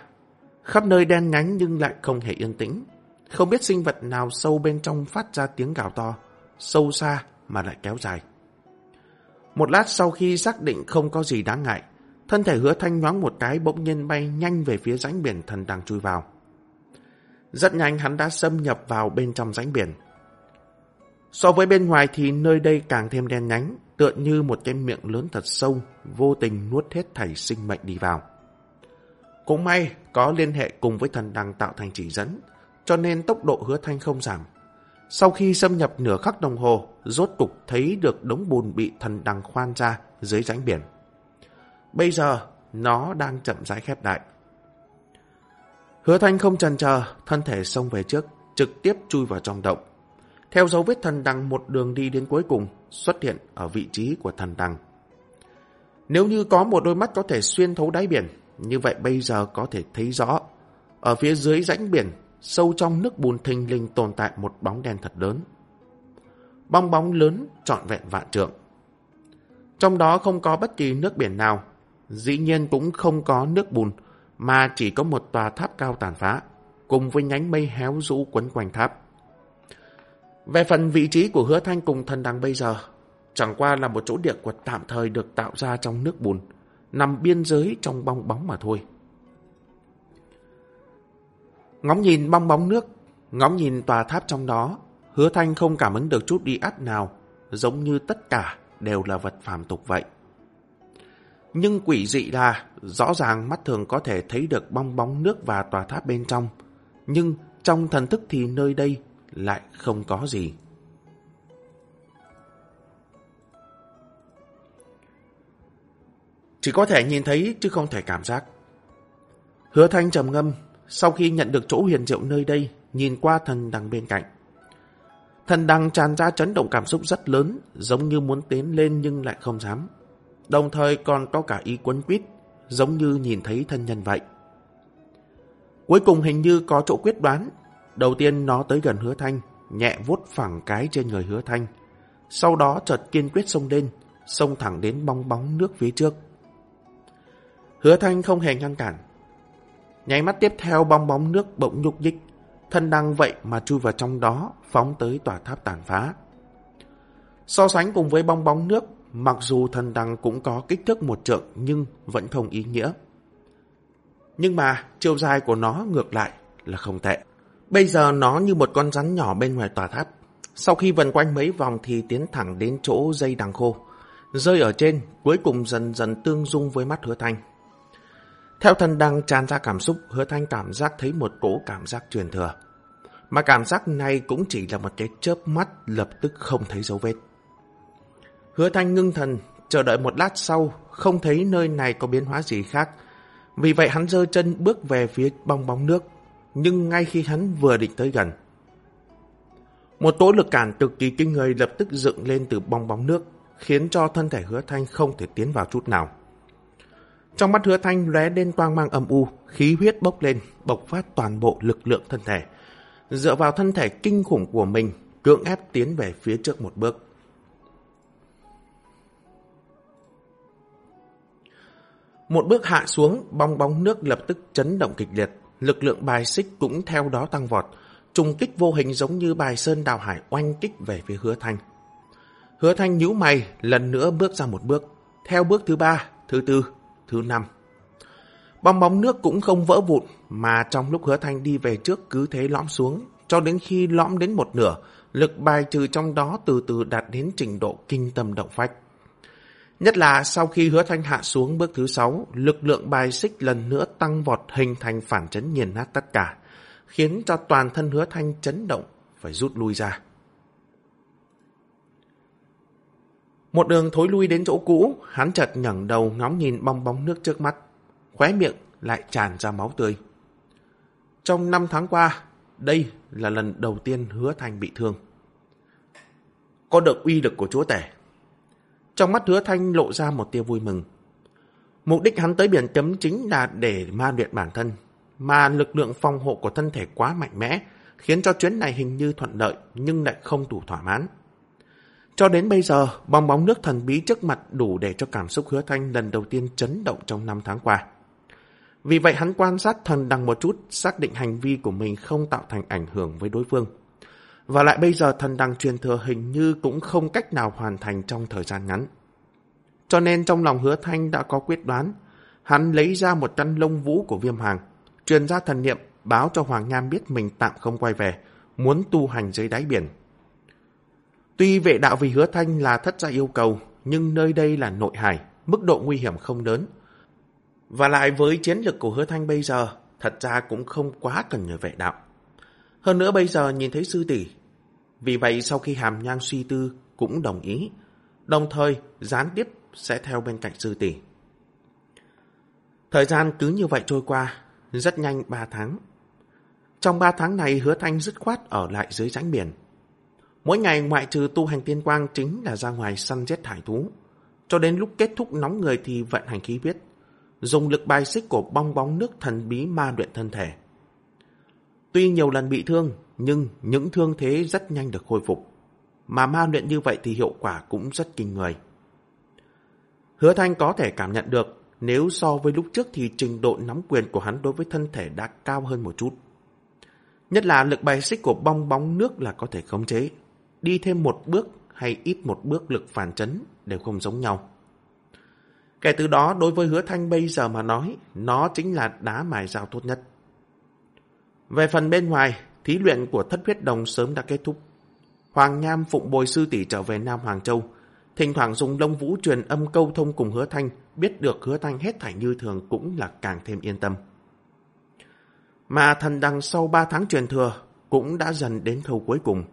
khắp nơi đen nhánh nhưng lại không hề yên tĩnh. Không biết sinh vật nào sâu bên trong phát ra tiếng gào to, sâu xa mà lại kéo dài. Một lát sau khi xác định không có gì đáng ngại, thân thể hứa thanh nhoáng một cái bỗng nhiên bay nhanh về phía rãnh biển thần đang chui vào. Rất nhanh hắn đã xâm nhập vào bên trong rãnh biển. So với bên ngoài thì nơi đây càng thêm đen nhánh, tựa như một cái miệng lớn thật sâu, vô tình nuốt hết thảy sinh mệnh đi vào. Cũng may có liên hệ cùng với thần đằng tạo thành chỉ dẫn, cho nên tốc độ hứa thanh không giảm. Sau khi xâm nhập nửa khắc đồng hồ, rốt cục thấy được đống bùn bị thần đằng khoan ra dưới rãnh biển. Bây giờ, nó đang chậm rãi khép lại. Hứa thanh không chần chờ, thân thể xông về trước, trực tiếp chui vào trong động. Theo dấu vết thần đằng một đường đi đến cuối cùng, xuất hiện ở vị trí của thần đằng. Nếu như có một đôi mắt có thể xuyên thấu đáy biển, như vậy bây giờ có thể thấy rõ. Ở phía dưới rãnh biển, sâu trong nước bùn thình lình tồn tại một bóng đen thật lớn. Bong bóng lớn trọn vẹn vạn trượng. Trong đó không có bất kỳ nước biển nào, dĩ nhiên cũng không có nước bùn, mà chỉ có một tòa tháp cao tàn phá, cùng với nhánh mây héo rũ quấn quanh tháp. Về phần vị trí của hứa thanh cùng thần đằng bây giờ, chẳng qua là một chỗ địa quật tạm thời được tạo ra trong nước bùn, nằm biên giới trong bong bóng mà thôi. Ngóng nhìn bong bóng nước, ngóng nhìn tòa tháp trong đó, hứa thanh không cảm ứng được chút đi át nào, giống như tất cả đều là vật phàm tục vậy. Nhưng quỷ dị là, rõ ràng mắt thường có thể thấy được bong bóng nước và tòa tháp bên trong, nhưng trong thần thức thì nơi đây lại không có gì. Chỉ có thể nhìn thấy chứ không thể cảm giác. Hứa thanh trầm ngâm, sau khi nhận được chỗ huyền diệu nơi đây, nhìn qua thần đằng bên cạnh. Thần đằng tràn ra chấn động cảm xúc rất lớn, giống như muốn tiến lên nhưng lại không dám. Đồng thời còn có cả ý quấn quýt, giống như nhìn thấy thân nhân vậy. Cuối cùng hình như có chỗ quyết đoán. Đầu tiên nó tới gần hứa thanh, nhẹ vuốt phẳng cái trên người hứa thanh. Sau đó chợt kiên quyết xông lên, xông thẳng đến bong bóng nước phía trước. Hứa thanh không hề ngăn cản. Nháy mắt tiếp theo bong bóng nước bỗng nhúc nhích, thân đăng vậy mà chui vào trong đó, phóng tới tòa tháp tàn phá. So sánh cùng với bong bóng nước, mặc dù thân đăng cũng có kích thước một trượng nhưng vẫn không ý nghĩa. Nhưng mà chiều dài của nó ngược lại là không tệ. Bây giờ nó như một con rắn nhỏ bên ngoài tòa tháp. Sau khi vần quanh mấy vòng thì tiến thẳng đến chỗ dây đằng khô. Rơi ở trên, cuối cùng dần dần tương dung với mắt hứa thanh. Theo thần đang tràn ra cảm xúc, hứa thanh cảm giác thấy một cỗ cảm giác truyền thừa. Mà cảm giác này cũng chỉ là một cái chớp mắt lập tức không thấy dấu vết. Hứa thanh ngưng thần, chờ đợi một lát sau, không thấy nơi này có biến hóa gì khác. Vì vậy hắn dơ chân bước về phía bong bóng nước. Nhưng ngay khi hắn vừa định tới gần, một tố lực cản cực kỳ kinh người lập tức dựng lên từ bong bóng nước, khiến cho thân thể hứa thanh không thể tiến vào chút nào. Trong mắt hứa thanh lóe lên toang mang âm u, khí huyết bốc lên, bộc phát toàn bộ lực lượng thân thể. Dựa vào thân thể kinh khủng của mình, cưỡng ép tiến về phía trước một bước. Một bước hạ xuống, bong bóng nước lập tức chấn động kịch liệt, lực lượng bài xích cũng theo đó tăng vọt, trùng kích vô hình giống như bài sơn đào hải oanh kích về phía hứa thanh. Hứa thanh nhíu mày, lần nữa bước ra một bước, theo bước thứ ba, thứ tư, thứ năm. Bong bóng nước cũng không vỡ vụn, mà trong lúc hứa thanh đi về trước cứ thế lõm xuống, cho đến khi lõm đến một nửa, lực bài trừ trong đó từ từ đạt đến trình độ kinh tâm động phách. Nhất là sau khi hứa thanh hạ xuống bước thứ sáu, lực lượng bài xích lần nữa tăng vọt hình thành phản chấn nghiền nát tất cả, khiến cho toàn thân hứa thanh chấn động, phải rút lui ra. Một đường thối lui đến chỗ cũ, hắn chợt ngẩng đầu ngóng nhìn bong bóng nước trước mắt, khóe miệng lại tràn ra máu tươi. Trong năm tháng qua, đây là lần đầu tiên hứa thanh bị thương. Có được uy lực của chúa tể. Trong mắt hứa thanh lộ ra một tia vui mừng. Mục đích hắn tới biển cấm chính là để ma luyện bản thân, mà lực lượng phòng hộ của thân thể quá mạnh mẽ, khiến cho chuyến này hình như thuận lợi nhưng lại không đủ thỏa mãn. Cho đến bây giờ, bong bóng nước thần bí trước mặt đủ để cho cảm xúc hứa thanh lần đầu tiên chấn động trong năm tháng qua. Vì vậy hắn quan sát thần đằng một chút, xác định hành vi của mình không tạo thành ảnh hưởng với đối phương. Và lại bây giờ thần đằng truyền thừa hình như cũng không cách nào hoàn thành trong thời gian ngắn. Cho nên trong lòng hứa thanh đã có quyết đoán, hắn lấy ra một căn lông vũ của viêm hàng, truyền ra thần niệm báo cho Hoàng Nham biết mình tạm không quay về, muốn tu hành dưới đáy biển. Tuy vệ đạo vì hứa thanh là thất gia yêu cầu, nhưng nơi đây là nội hải, mức độ nguy hiểm không lớn. Và lại với chiến lược của hứa thanh bây giờ, thật ra cũng không quá cần nhờ vệ đạo. Hơn nữa bây giờ nhìn thấy sư tỷ. Vì vậy sau khi hàm nhang suy tư cũng đồng ý, đồng thời gián tiếp sẽ theo bên cạnh sư tỷ. Thời gian cứ như vậy trôi qua, rất nhanh 3 tháng. Trong 3 tháng này hứa thanh dứt khoát ở lại dưới rãnh biển. Mỗi ngày ngoại trừ tu hành tiên quang chính là ra ngoài săn giết thải thú. Cho đến lúc kết thúc nóng người thì vận hành khí huyết, dùng lực bài xích của bong bóng nước thần bí ma luyện thân thể. Tuy nhiều lần bị thương, nhưng những thương thế rất nhanh được khôi phục. Mà ma luyện như vậy thì hiệu quả cũng rất kinh người. Hứa Thanh có thể cảm nhận được nếu so với lúc trước thì trình độ nắm quyền của hắn đối với thân thể đã cao hơn một chút. Nhất là lực bài xích của bong bóng nước là có thể khống chế. Đi thêm một bước hay ít một bước lực phản chấn đều không giống nhau. Kể từ đó đối với hứa thanh bây giờ mà nói, nó chính là đá mài dao tốt nhất. Về phần bên ngoài, thí luyện của thất huyết đồng sớm đã kết thúc. Hoàng Nham phụng bồi sư tỷ trở về Nam Hoàng Châu, thỉnh thoảng dùng lông vũ truyền âm câu thông cùng hứa thanh, biết được hứa thanh hết thảy như thường cũng là càng thêm yên tâm. Mà thần đằng sau 3 tháng truyền thừa cũng đã dần đến khâu cuối cùng.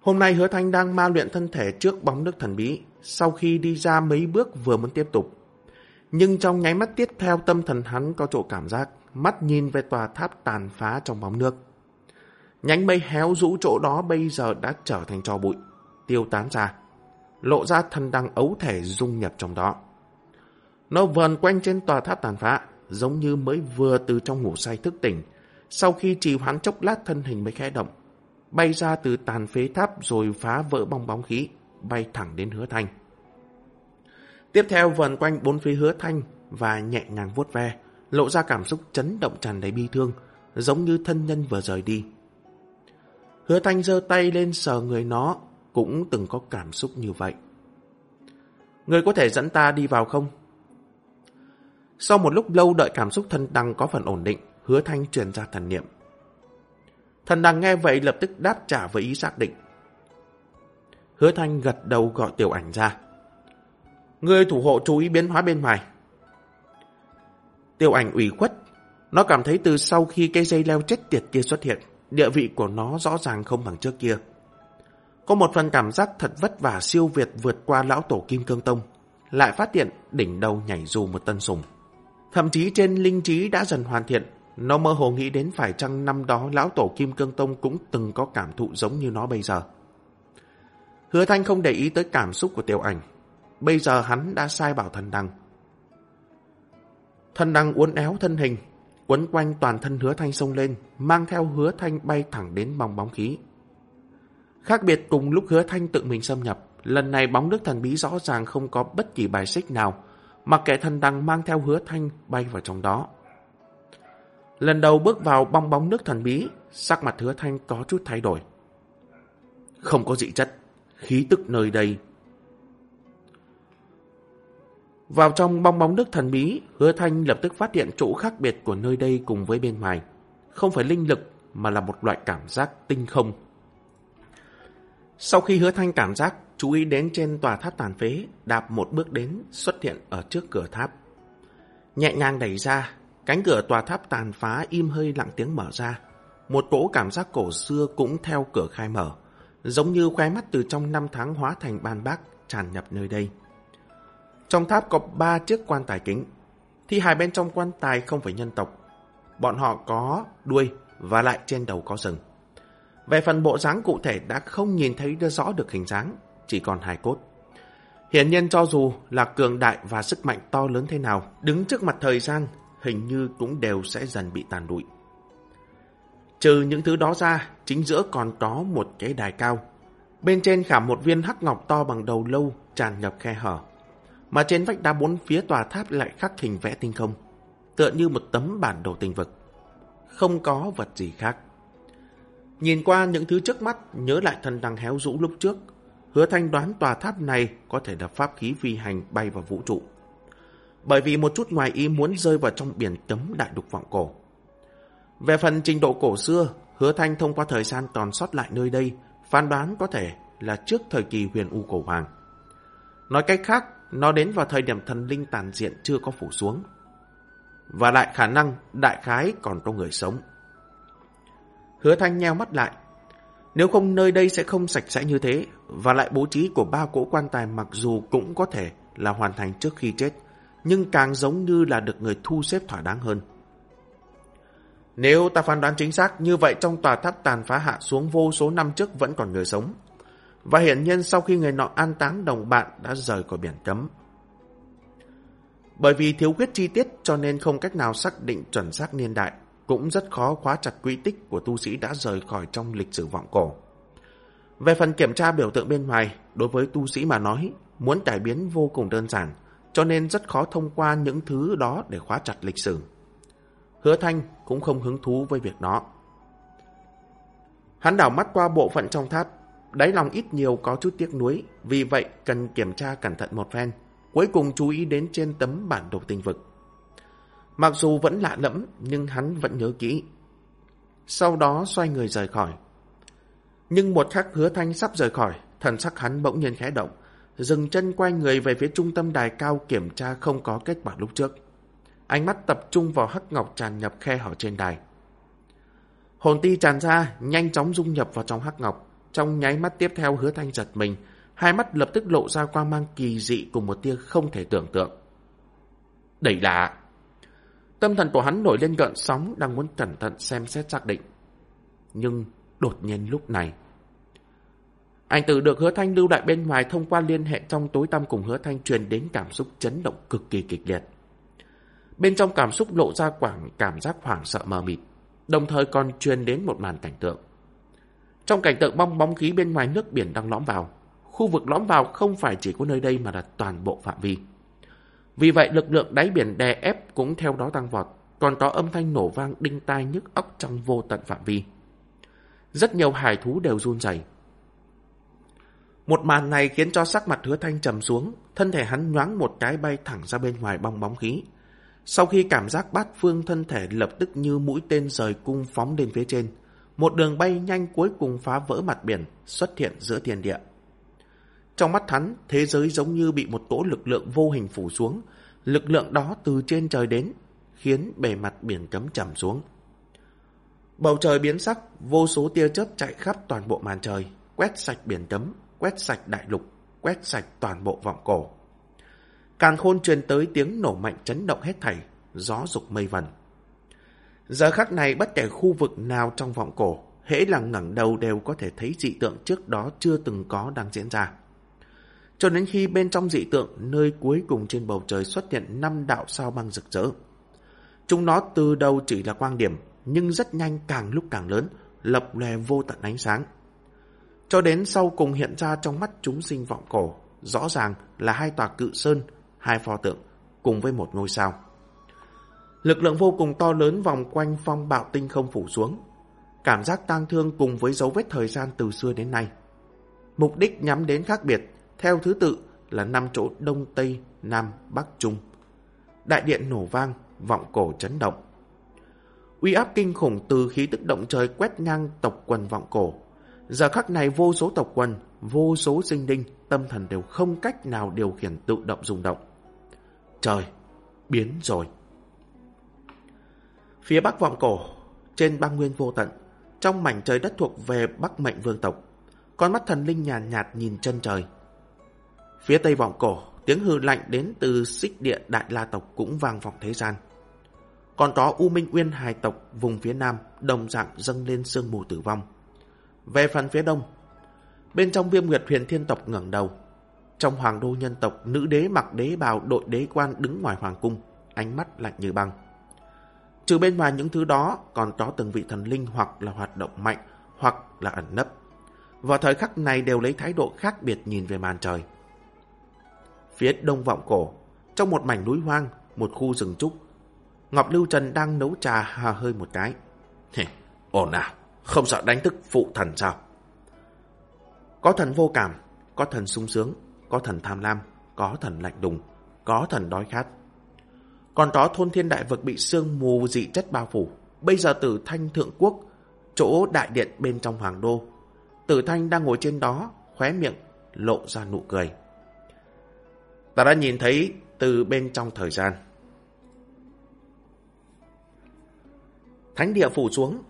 Hôm nay hứa thanh đang ma luyện thân thể trước bóng nước thần bí, sau khi đi ra mấy bước vừa muốn tiếp tục. Nhưng trong nháy mắt tiếp theo tâm thần hắn có chỗ cảm giác, mắt nhìn về tòa tháp tàn phá trong bóng nước. Nhánh mây héo rũ chỗ đó bây giờ đã trở thành cho bụi, tiêu tán ra, lộ ra thần đang ấu thể dung nhập trong đó. Nó vờn quanh trên tòa tháp tàn phá, giống như mới vừa từ trong ngủ say thức tỉnh. Sau khi trì hoãn chốc lát thân hình mới khẽ động, bay ra từ tàn phế tháp rồi phá vỡ bong bóng khí, bay thẳng đến hứa thanh. Tiếp theo vần quanh bốn phía hứa thanh và nhẹ nhàng vuốt ve, lộ ra cảm xúc chấn động tràn đầy bi thương, giống như thân nhân vừa rời đi. Hứa thanh giơ tay lên sờ người nó, cũng từng có cảm xúc như vậy. Người có thể dẫn ta đi vào không? Sau một lúc lâu đợi cảm xúc thân đăng có phần ổn định, hứa thanh truyền ra thần niệm. Thần đăng nghe vậy lập tức đáp trả với ý xác định. Hứa thanh gật đầu gọi tiểu ảnh ra. Người thủ hộ chú ý biến hóa bên ngoài. Tiểu ảnh ủy khuất. Nó cảm thấy từ sau khi cây dây leo chết tiệt kia xuất hiện, địa vị của nó rõ ràng không bằng trước kia. Có một phần cảm giác thật vất vả siêu việt vượt qua lão tổ Kim Cương Tông, lại phát hiện đỉnh đầu nhảy dù một tân sùng. Thậm chí trên linh trí đã dần hoàn thiện, nó mơ hồ nghĩ đến phải chăng năm đó lão tổ Kim Cương Tông cũng từng có cảm thụ giống như nó bây giờ. Hứa Thanh không để ý tới cảm xúc của tiểu ảnh. Bây giờ hắn đã sai bảo thần đăng. Thần đăng uốn éo thân hình, quấn quanh toàn thân hứa thanh sông lên, mang theo hứa thanh bay thẳng đến bong bóng khí. Khác biệt cùng lúc hứa thanh tự mình xâm nhập, lần này bóng nước thần bí rõ ràng không có bất kỳ bài xích nào, mặc kệ thần đăng mang theo hứa thanh bay vào trong đó. Lần đầu bước vào bong bóng nước thần bí, sắc mặt hứa thanh có chút thay đổi. Không có dị chất, khí tức nơi đây. Vào trong bong bóng nước thần bí, hứa thanh lập tức phát hiện chỗ khác biệt của nơi đây cùng với bên ngoài. Không phải linh lực, mà là một loại cảm giác tinh không. Sau khi hứa thanh cảm giác, chú ý đến trên tòa tháp tàn phế, đạp một bước đến, xuất hiện ở trước cửa tháp. Nhẹ nhàng đẩy ra, cánh cửa tòa tháp tàn phá im hơi lặng tiếng mở ra. Một cỗ cảm giác cổ xưa cũng theo cửa khai mở, giống như khoe mắt từ trong năm tháng hóa thành ban bác tràn nhập nơi đây. Trong tháp có ba chiếc quan tài kính, thì hai bên trong quan tài không phải nhân tộc. Bọn họ có đuôi và lại trên đầu có rừng. Về phần bộ dáng cụ thể đã không nhìn thấy rõ được hình dáng, chỉ còn hài cốt. Hiển nhiên cho dù là cường đại và sức mạnh to lớn thế nào, đứng trước mặt thời gian, hình như cũng đều sẽ dần bị tàn lụi. Trừ những thứ đó ra, chính giữa còn có một cái đài cao. Bên trên khảm một viên hắc ngọc to bằng đầu lâu tràn nhập khe hở. Mà trên vách đá bốn phía tòa tháp lại khắc hình vẽ tinh không, tựa như một tấm bản đồ tình vực. Không có vật gì khác. Nhìn qua những thứ trước mắt, nhớ lại thần đằng héo rũ lúc trước, hứa thanh đoán tòa tháp này có thể là pháp khí phi hành bay vào vũ trụ. Bởi vì một chút ngoài ý muốn rơi vào trong biển cấm đại đục vọng cổ. Về phần trình độ cổ xưa, hứa thanh thông qua thời gian còn sót lại nơi đây, phán đoán có thể là trước thời kỳ huyền U cổ hoàng. Nói cách khác, nó đến vào thời điểm thần linh tàn diện chưa có phủ xuống. Và lại khả năng đại khái còn có người sống. Hứa Thanh nheo mắt lại. Nếu không nơi đây sẽ không sạch sẽ như thế, và lại bố trí của ba cỗ quan tài mặc dù cũng có thể là hoàn thành trước khi chết, nhưng càng giống như là được người thu xếp thỏa đáng hơn. Nếu ta phán đoán chính xác, như vậy trong tòa tháp tàn phá hạ xuống vô số năm trước vẫn còn người sống. Và hiển nhiên sau khi người nọ an táng đồng bạn đã rời khỏi biển cấm. Bởi vì thiếu khuyết chi tiết cho nên không cách nào xác định chuẩn xác niên đại cũng rất khó khóa chặt quy tích của tu sĩ đã rời khỏi trong lịch sử vọng cổ. Về phần kiểm tra biểu tượng bên ngoài, đối với tu sĩ mà nói, muốn cải biến vô cùng đơn giản, cho nên rất khó thông qua những thứ đó để khóa chặt lịch sử. Hứa Thanh cũng không hứng thú với việc đó. Hắn đảo mắt qua bộ phận trong tháp, đáy lòng ít nhiều có chút tiếc nuối, vì vậy cần kiểm tra cẩn thận một phen, cuối cùng chú ý đến trên tấm bản đồ tinh vực. Mặc dù vẫn lạ lẫm, nhưng hắn vẫn nhớ kỹ. Sau đó xoay người rời khỏi. Nhưng một khắc hứa thanh sắp rời khỏi, thần sắc hắn bỗng nhiên khẽ động, dừng chân quay người về phía trung tâm đài cao kiểm tra không có kết quả lúc trước. Ánh mắt tập trung vào hắc ngọc tràn nhập khe hở trên đài. Hồn ti tràn ra, nhanh chóng dung nhập vào trong hắc ngọc. Trong nháy mắt tiếp theo hứa thanh giật mình, hai mắt lập tức lộ ra quang mang kỳ dị cùng một tia không thể tưởng tượng. Đẩy là... Tâm thần của hắn nổi lên gợn sóng đang muốn cẩn thận xem xét xác định. Nhưng đột nhiên lúc này... Anh tử được hứa thanh lưu lại bên ngoài thông qua liên hệ trong tối tăm cùng hứa thanh truyền đến cảm xúc chấn động cực kỳ kịch liệt. Bên trong cảm xúc lộ ra quảng cảm giác hoảng sợ mờ mịt, đồng thời còn truyền đến một màn cảnh tượng. Trong cảnh tượng bong bóng khí bên ngoài nước biển đang lõm vào, khu vực lõm vào không phải chỉ có nơi đây mà là toàn bộ phạm vi. Vì vậy lực lượng đáy biển đè ép cũng theo đó tăng vọt, còn có âm thanh nổ vang đinh tai nhức óc trong vô tận phạm vi. Rất nhiều hải thú đều run rẩy. Một màn này khiến cho sắc mặt hứa thanh trầm xuống, thân thể hắn nhoáng một cái bay thẳng ra bên ngoài bong bóng khí. Sau khi cảm giác bát phương thân thể lập tức như mũi tên rời cung phóng lên phía trên, một đường bay nhanh cuối cùng phá vỡ mặt biển, xuất hiện giữa thiên địa. Trong mắt hắn, thế giới giống như bị một cỗ lực lượng vô hình phủ xuống. Lực lượng đó từ trên trời đến, khiến bề mặt biển cấm trầm xuống. Bầu trời biến sắc, vô số tia chớp chạy khắp toàn bộ màn trời, quét sạch biển cấm, quét sạch đại lục, quét sạch toàn bộ vọng cổ. Càn khôn truyền tới tiếng nổ mạnh chấn động hết thảy, gió dục mây vần. Giờ khắc này bất kể khu vực nào trong vọng cổ, hễ là ngẩng đầu đều có thể thấy dị tượng trước đó chưa từng có đang diễn ra. Cho đến khi bên trong dị tượng, nơi cuối cùng trên bầu trời xuất hiện năm đạo sao băng rực rỡ. Chúng nó từ đầu chỉ là quang điểm, nhưng rất nhanh càng lúc càng lớn, lập lè vô tận ánh sáng cho đến sau cùng hiện ra trong mắt chúng sinh vọng cổ, rõ ràng là hai tòa cự sơn, hai pho tượng, cùng với một ngôi sao. Lực lượng vô cùng to lớn vòng quanh phong bạo tinh không phủ xuống. Cảm giác tang thương cùng với dấu vết thời gian từ xưa đến nay. Mục đích nhắm đến khác biệt, theo thứ tự là năm chỗ Đông Tây, Nam, Bắc, Trung. Đại điện nổ vang, vọng cổ chấn động. Uy áp kinh khủng từ khí tức động trời quét ngang tộc quần vọng cổ. Giờ khắc này vô số tộc quần, vô số sinh linh, tâm thần đều không cách nào điều khiển tự động rung động. Trời, biến rồi. Phía bắc vọng cổ, trên băng nguyên vô tận, trong mảnh trời đất thuộc về Bắc Mệnh Vương tộc, con mắt thần linh nhàn nhạt, nhạt nhìn chân trời. Phía tây vọng cổ, tiếng hư lạnh đến từ xích địa Đại La tộc cũng vang vọng thế gian. Còn có U Minh Uyên hài tộc vùng phía nam đồng dạng dâng lên sương mù tử vong. Về phần phía đông, bên trong viêm nguyệt huyền thiên tộc ngẩng đầu. Trong hoàng đô nhân tộc, nữ đế mặc đế bào đội đế quan đứng ngoài hoàng cung, ánh mắt lạnh như băng. Trừ bên ngoài những thứ đó, còn có từng vị thần linh hoặc là hoạt động mạnh, hoặc là ẩn nấp. Vào thời khắc này đều lấy thái độ khác biệt nhìn về màn trời. Phía đông vọng cổ, trong một mảnh núi hoang, một khu rừng trúc, Ngọc Lưu Trần đang nấu trà hà hơi một cái. Hề, ổn nào, không sợ đánh thức phụ thần sao? Có thần vô cảm, có thần sung sướng, có thần tham lam, có thần lạnh đùng, có thần đói khát. Còn có thôn thiên đại vực bị sương mù dị chất bao phủ. Bây giờ tử thanh thượng quốc, chỗ đại điện bên trong hoàng đô. Tử thanh đang ngồi trên đó, khóe miệng, lộ ra nụ cười. Ta đã nhìn thấy từ bên trong thời gian. Thánh địa phủ xuống.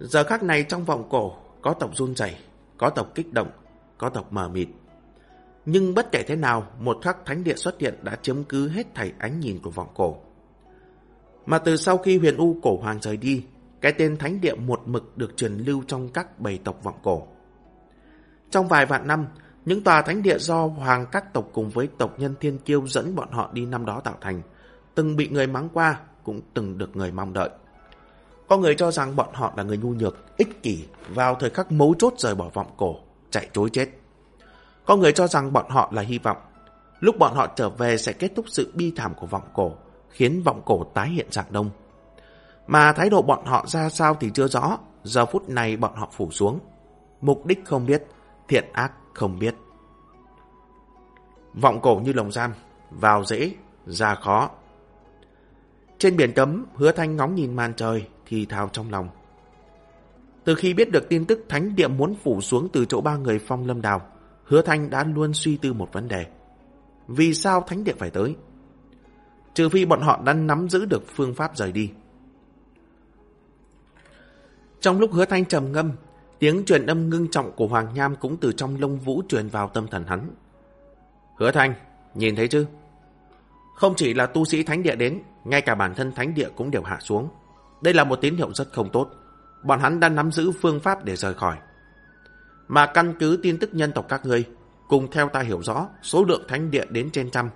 Giờ khắc này trong vòng cổ, có tộc run rẩy, có tộc kích động, có tộc mờ mịt. Nhưng bất kể thế nào, một khắc thánh địa xuất hiện đã chiếm cứ hết thảy ánh nhìn của vọng cổ. Mà từ sau khi huyền U cổ hoàng rời đi, cái tên thánh địa một mực được truyền lưu trong các bầy tộc vọng cổ. Trong vài vạn năm, những tòa thánh địa do hoàng các tộc cùng với tộc nhân thiên kiêu dẫn bọn họ đi năm đó tạo thành, từng bị người mắng qua, cũng từng được người mong đợi. Có người cho rằng bọn họ là người nhu nhược, ích kỷ, vào thời khắc mấu chốt rời bỏ vọng cổ, chạy trối chết. Có người cho rằng bọn họ là hy vọng. Lúc bọn họ trở về sẽ kết thúc sự bi thảm của vọng cổ, khiến vọng cổ tái hiện dạng đông. Mà thái độ bọn họ ra sao thì chưa rõ, giờ phút này bọn họ phủ xuống. Mục đích không biết, thiện ác không biết. Vọng cổ như lồng giam, vào dễ, ra khó. Trên biển cấm, hứa thanh ngóng nhìn màn trời, thì thào trong lòng. Từ khi biết được tin tức thánh địa muốn phủ xuống từ chỗ ba người phong lâm đào, hứa thanh đã luôn suy tư một vấn đề. Vì sao thánh địa phải tới? Trừ phi bọn họ đã nắm giữ được phương pháp rời đi. Trong lúc hứa thanh trầm ngâm, tiếng truyền âm ngưng trọng của Hoàng Nham cũng từ trong lông vũ truyền vào tâm thần hắn. Hứa thanh, nhìn thấy chứ? Không chỉ là tu sĩ thánh địa đến, ngay cả bản thân thánh địa cũng đều hạ xuống. Đây là một tín hiệu rất không tốt. Bọn hắn đang nắm giữ phương pháp để rời khỏi. Mà căn cứ tin tức nhân tộc các ngươi, cùng theo ta hiểu rõ, số lượng thánh địa đến trên trăm.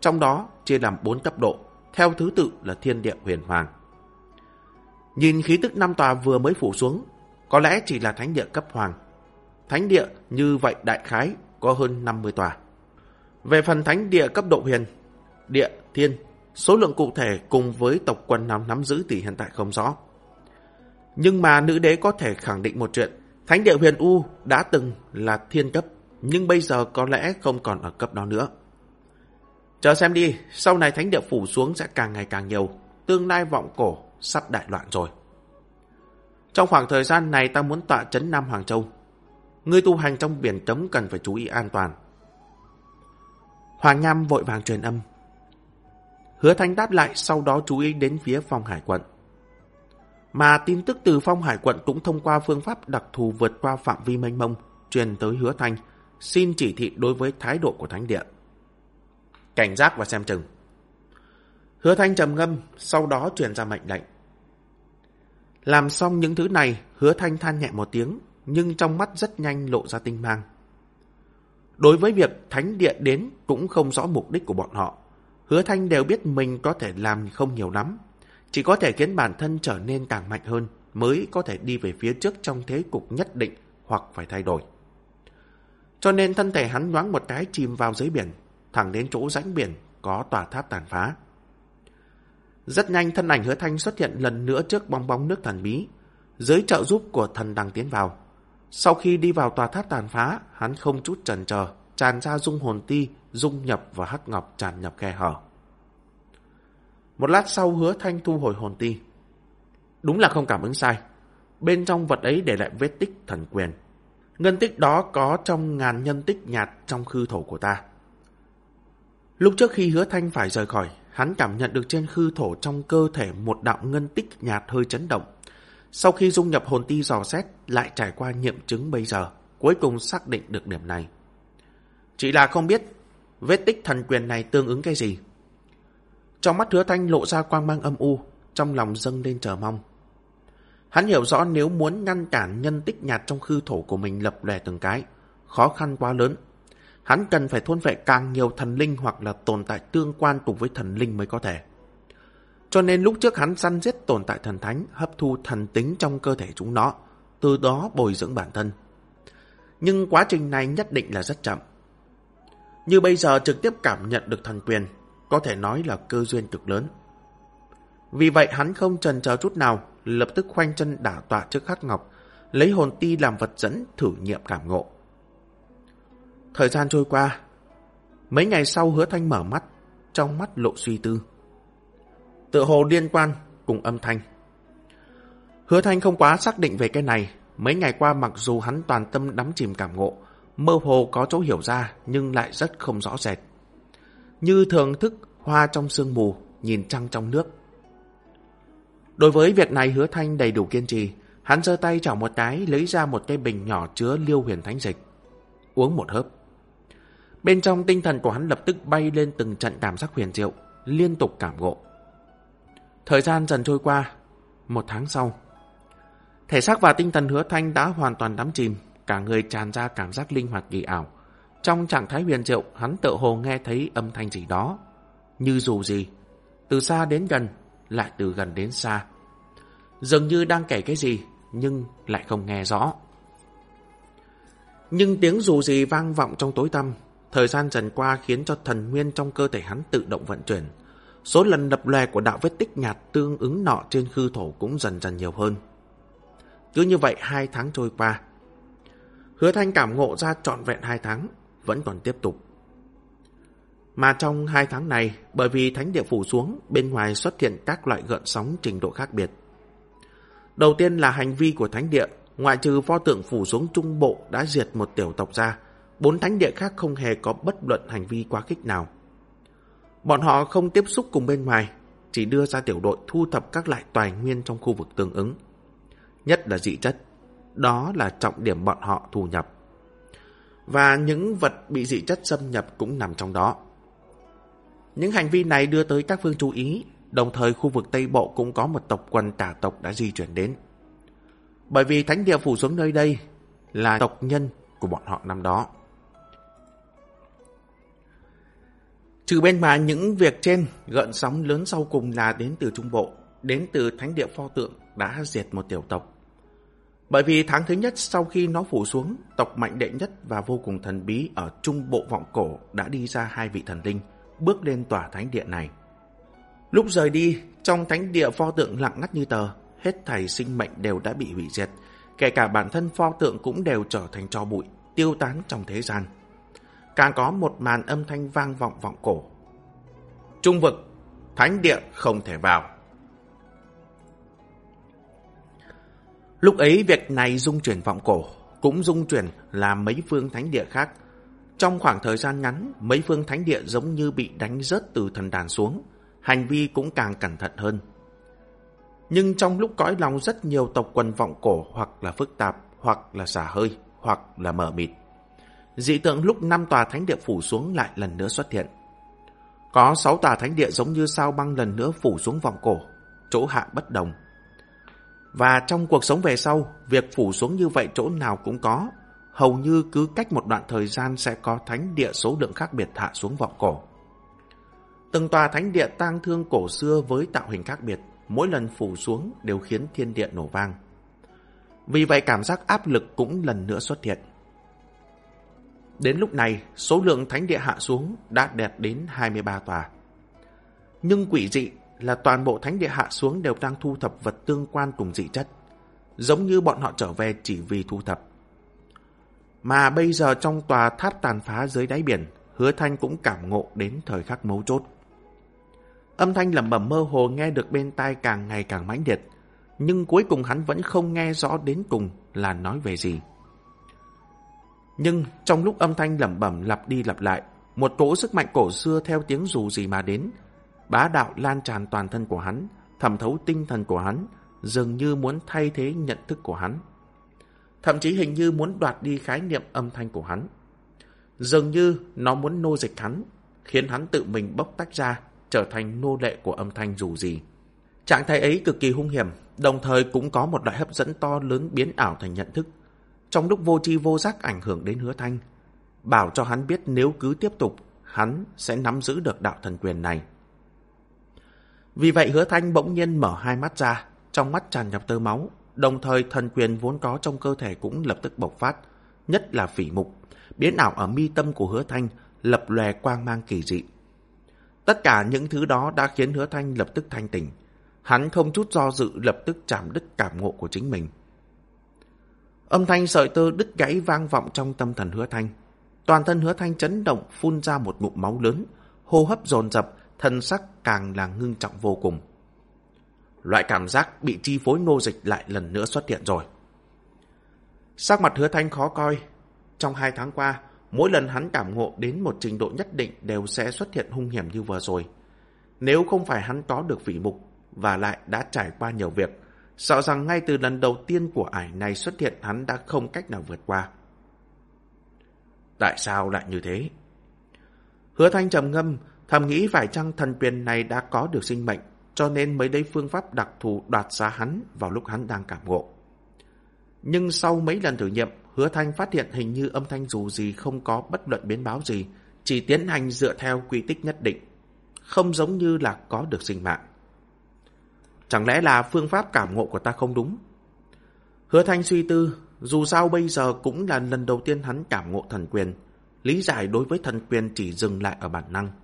Trong đó chia làm bốn cấp độ, theo thứ tự là thiên địa huyền hoàng. Nhìn khí tức năm tòa vừa mới phủ xuống, có lẽ chỉ là thánh địa cấp hoàng. Thánh địa như vậy đại khái có hơn 50 tòa. Về phần thánh địa cấp độ huyền, địa, thiên, Số lượng cụ thể cùng với tộc quần nắm nắm giữ thì hiện tại không rõ. Nhưng mà nữ đế có thể khẳng định một chuyện. Thánh địa huyền U đã từng là thiên cấp, nhưng bây giờ có lẽ không còn ở cấp đó nữa. Chờ xem đi, sau này thánh địa phủ xuống sẽ càng ngày càng nhiều. Tương lai vọng cổ sắp đại loạn rồi. Trong khoảng thời gian này ta muốn tọa chấn Nam Hoàng Châu. Ngươi tu hành trong biển cấm cần phải chú ý an toàn. Hoàng Nham vội vàng truyền âm. Hứa Thanh đáp lại sau đó chú ý đến phía phong hải quận. Mà tin tức từ phong hải quận cũng thông qua phương pháp đặc thù vượt qua phạm vi mênh mông, truyền tới hứa Thanh, xin chỉ thị đối với thái độ của thánh địa. Cảnh giác và xem chừng. Hứa Thanh trầm ngâm, sau đó truyền ra mệnh lệnh. Làm xong những thứ này, hứa Thanh than nhẹ một tiếng, nhưng trong mắt rất nhanh lộ ra tinh mang. Đối với việc thánh địa đến cũng không rõ mục đích của bọn họ, Hứa Thanh đều biết mình có thể làm không nhiều lắm. Chỉ có thể khiến bản thân trở nên càng mạnh hơn mới có thể đi về phía trước trong thế cục nhất định hoặc phải thay đổi. Cho nên thân thể hắn nhoáng một cái chìm vào dưới biển, thẳng đến chỗ rãnh biển có tòa tháp tàn phá. Rất nhanh thân ảnh hứa thanh xuất hiện lần nữa trước bong bóng nước thần bí, dưới trợ giúp của thần đang tiến vào. Sau khi đi vào tòa tháp tàn phá, hắn không chút chần chờ, tràn ra dung hồn ti, dung nhập và hắc ngọc tràn nhập khe hở. Một lát sau hứa thanh thu hồi hồn ti. Đúng là không cảm ứng sai. Bên trong vật ấy để lại vết tích thần quyền. Ngân tích đó có trong ngàn nhân tích nhạt trong khư thổ của ta. Lúc trước khi hứa thanh phải rời khỏi, hắn cảm nhận được trên khư thổ trong cơ thể một đạo ngân tích nhạt hơi chấn động. Sau khi dung nhập hồn ti dò xét, lại trải qua nghiệm chứng bây giờ, cuối cùng xác định được điểm này. Chỉ là không biết vết tích thần quyền này tương ứng cái gì. Trong mắt hứa thanh lộ ra quang mang âm u, trong lòng dâng lên chờ mong. Hắn hiểu rõ nếu muốn ngăn cản nhân tích nhạt trong khư thổ của mình lập lè từng cái, khó khăn quá lớn. Hắn cần phải thôn vệ càng nhiều thần linh hoặc là tồn tại tương quan cùng với thần linh mới có thể. Cho nên lúc trước hắn săn giết tồn tại thần thánh, hấp thu thần tính trong cơ thể chúng nó, từ đó bồi dưỡng bản thân. Nhưng quá trình này nhất định là rất chậm. Như bây giờ trực tiếp cảm nhận được thần quyền, có thể nói là cơ duyên cực lớn. Vì vậy hắn không trần chờ chút nào, lập tức khoanh chân đả tọa trước khắc ngọc, lấy hồn ti làm vật dẫn thử nghiệm cảm ngộ. Thời gian trôi qua, mấy ngày sau hứa thanh mở mắt, trong mắt lộ suy tư. Tự hồ liên quan cùng âm thanh. Hứa thanh không quá xác định về cái này, mấy ngày qua mặc dù hắn toàn tâm đắm chìm cảm ngộ, mơ hồ có chỗ hiểu ra nhưng lại rất không rõ rệt. Như thường thức hoa trong sương mù, nhìn trăng trong nước. Đối với việc này hứa thanh đầy đủ kiên trì, hắn giơ tay chảo một cái lấy ra một cái bình nhỏ chứa liêu huyền thánh dịch. Uống một hớp. Bên trong tinh thần của hắn lập tức bay lên từng trận cảm giác huyền diệu, liên tục cảm ngộ. Thời gian dần trôi qua, một tháng sau. Thể xác và tinh thần hứa thanh đã hoàn toàn đắm chìm, cả người tràn ra cảm giác linh hoạt kỳ ảo. Trong trạng thái huyền diệu, hắn tự hồ nghe thấy âm thanh gì đó. Như dù gì, từ xa đến gần, lại từ gần đến xa. Dường như đang kể cái gì, nhưng lại không nghe rõ. Nhưng tiếng dù gì vang vọng trong tối tăm, thời gian dần qua khiến cho thần nguyên trong cơ thể hắn tự động vận chuyển. Số lần lập lòe của đạo vết tích nhạt tương ứng nọ trên khư thổ cũng dần dần nhiều hơn. Cứ như vậy hai tháng trôi qua, Hứa Thanh cảm ngộ ra trọn vẹn hai tháng, vẫn còn tiếp tục. Mà trong hai tháng này, bởi vì thánh địa phủ xuống, bên ngoài xuất hiện các loại gợn sóng trình độ khác biệt. Đầu tiên là hành vi của thánh địa, ngoại trừ pho tượng phủ xuống trung bộ đã diệt một tiểu tộc ra, bốn thánh địa khác không hề có bất luận hành vi quá khích nào. Bọn họ không tiếp xúc cùng bên ngoài, chỉ đưa ra tiểu đội thu thập các loại tài nguyên trong khu vực tương ứng. Nhất là dị chất, đó là trọng điểm bọn họ thu nhập. Và những vật bị dị chất xâm nhập cũng nằm trong đó. Những hành vi này đưa tới các phương chú ý, đồng thời khu vực Tây Bộ cũng có một tộc quần tả tộc đã di chuyển đến. Bởi vì thánh địa phủ xuống nơi đây là tộc nhân của bọn họ năm đó. Trừ bên mà những việc trên, gợn sóng lớn sau cùng là đến từ Trung Bộ, đến từ thánh địa pho tượng đã diệt một tiểu tộc. Bởi vì tháng thứ nhất sau khi nó phủ xuống, tộc mạnh đệ nhất và vô cùng thần bí ở Trung Bộ Vọng Cổ đã đi ra hai vị thần linh, bước lên tòa thánh địa này. Lúc rời đi, trong thánh địa pho tượng lặng ngắt như tờ, hết thảy sinh mệnh đều đã bị hủy diệt, kể cả bản thân pho tượng cũng đều trở thành tro bụi, tiêu tán trong thế gian. Càng có một màn âm thanh vang vọng vọng cổ. Trung vực, thánh địa không thể vào. Lúc ấy việc này dung chuyển vọng cổ, cũng dung chuyển là mấy phương thánh địa khác. Trong khoảng thời gian ngắn, mấy phương thánh địa giống như bị đánh rớt từ thần đàn xuống, hành vi cũng càng cẩn thận hơn. Nhưng trong lúc cõi lòng rất nhiều tộc quần vọng cổ hoặc là phức tạp, hoặc là xả hơi, hoặc là mở mịt. Dị tượng lúc năm tòa thánh địa phủ xuống lại lần nữa xuất hiện. Có sáu tòa thánh địa giống như sao băng lần nữa phủ xuống vọng cổ, chỗ hạ bất đồng. Và trong cuộc sống về sau, việc phủ xuống như vậy chỗ nào cũng có. Hầu như cứ cách một đoạn thời gian sẽ có thánh địa số lượng khác biệt hạ xuống vọng cổ. Từng tòa thánh địa tang thương cổ xưa với tạo hình khác biệt, mỗi lần phủ xuống đều khiến thiên địa nổ vang. Vì vậy cảm giác áp lực cũng lần nữa xuất hiện. Đến lúc này, số lượng thánh địa hạ xuống đã đẹp đến 23 tòa. Nhưng quỷ dị là toàn bộ thánh địa hạ xuống đều đang thu thập vật tương quan cùng dị chất. Giống như bọn họ trở về chỉ vì thu thập. Mà bây giờ trong tòa tháp tàn phá dưới đáy biển, hứa thanh cũng cảm ngộ đến thời khắc mấu chốt. Âm thanh lẩm bẩm mơ hồ nghe được bên tai càng ngày càng mãnh liệt, nhưng cuối cùng hắn vẫn không nghe rõ đến cùng là nói về gì. Nhưng trong lúc âm thanh lẩm bẩm lặp đi lặp lại, một cỗ sức mạnh cổ xưa theo tiếng dù gì mà đến, bá đạo lan tràn toàn thân của hắn, thẩm thấu tinh thần của hắn, dường như muốn thay thế nhận thức của hắn. Thậm chí hình như muốn đoạt đi khái niệm âm thanh của hắn. Dường như nó muốn nô dịch hắn, khiến hắn tự mình bốc tách ra, trở thành nô lệ của âm thanh dù gì. Trạng thái ấy cực kỳ hung hiểm, đồng thời cũng có một loại hấp dẫn to lớn biến ảo thành nhận thức. Trong lúc vô tri vô giác ảnh hưởng đến hứa thanh, bảo cho hắn biết nếu cứ tiếp tục, hắn sẽ nắm giữ được đạo thần quyền này. Vì vậy hứa thanh bỗng nhiên mở hai mắt ra, trong mắt tràn nhập tơ máu, đồng thời thần quyền vốn có trong cơ thể cũng lập tức bộc phát, nhất là phỉ mục, biến ảo ở mi tâm của hứa thanh, lập lòe quang mang kỳ dị. Tất cả những thứ đó đã khiến hứa thanh lập tức thanh tỉnh. Hắn không chút do dự lập tức chạm đứt cảm ngộ của chính mình. Âm thanh sợi tơ đứt gãy vang vọng trong tâm thần hứa thanh. Toàn thân hứa thanh chấn động phun ra một ngụm máu lớn, hô hấp dồn dập, thân sắc càng là ngưng trọng vô cùng. Loại cảm giác bị chi phối nô dịch lại lần nữa xuất hiện rồi. Sắc mặt hứa thanh khó coi. Trong hai tháng qua, mỗi lần hắn cảm ngộ đến một trình độ nhất định đều sẽ xuất hiện hung hiểm như vừa rồi. Nếu không phải hắn có được vị mục và lại đã trải qua nhiều việc, sợ rằng ngay từ lần đầu tiên của ải này xuất hiện hắn đã không cách nào vượt qua. Tại sao lại như thế? Hứa thanh trầm ngâm, thầm nghĩ phải chăng thần quyền này đã có được sinh mệnh, cho nên mới đây phương pháp đặc thù đoạt giá hắn vào lúc hắn đang cảm ngộ. Nhưng sau mấy lần thử nghiệm, hứa thanh phát hiện hình như âm thanh dù gì không có bất luận biến báo gì, chỉ tiến hành dựa theo quy tích nhất định, không giống như là có được sinh mạng. Chẳng lẽ là phương pháp cảm ngộ của ta không đúng? Hứa thanh suy tư, dù sao bây giờ cũng là lần đầu tiên hắn cảm ngộ thần quyền, lý giải đối với thần quyền chỉ dừng lại ở bản năng.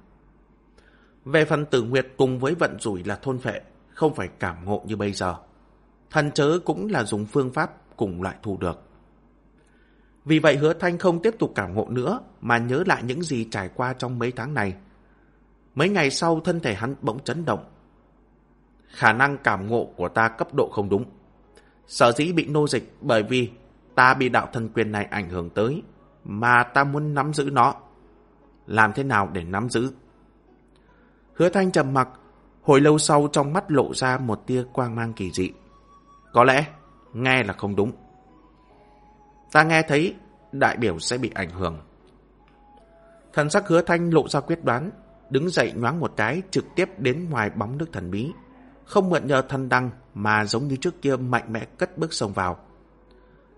Về phần tử nguyệt cùng với vận rủi là thôn phệ, không phải cảm ngộ như bây giờ. Thần chớ cũng là dùng phương pháp cùng loại thu được. Vì vậy hứa thanh không tiếp tục cảm ngộ nữa mà nhớ lại những gì trải qua trong mấy tháng này. Mấy ngày sau thân thể hắn bỗng chấn động. Khả năng cảm ngộ của ta cấp độ không đúng. Sở dĩ bị nô dịch bởi vì ta bị đạo thần quyền này ảnh hưởng tới mà ta muốn nắm giữ nó. Làm thế nào để nắm giữ? Hứa thanh trầm mặc, hồi lâu sau trong mắt lộ ra một tia quang mang kỳ dị. Có lẽ, nghe là không đúng. Ta nghe thấy đại biểu sẽ bị ảnh hưởng. Thần sắc hứa thanh lộ ra quyết đoán, đứng dậy nhoáng một cái trực tiếp đến ngoài bóng nước thần bí. Không mượn nhờ thần đăng mà giống như trước kia mạnh mẽ cất bước sông vào.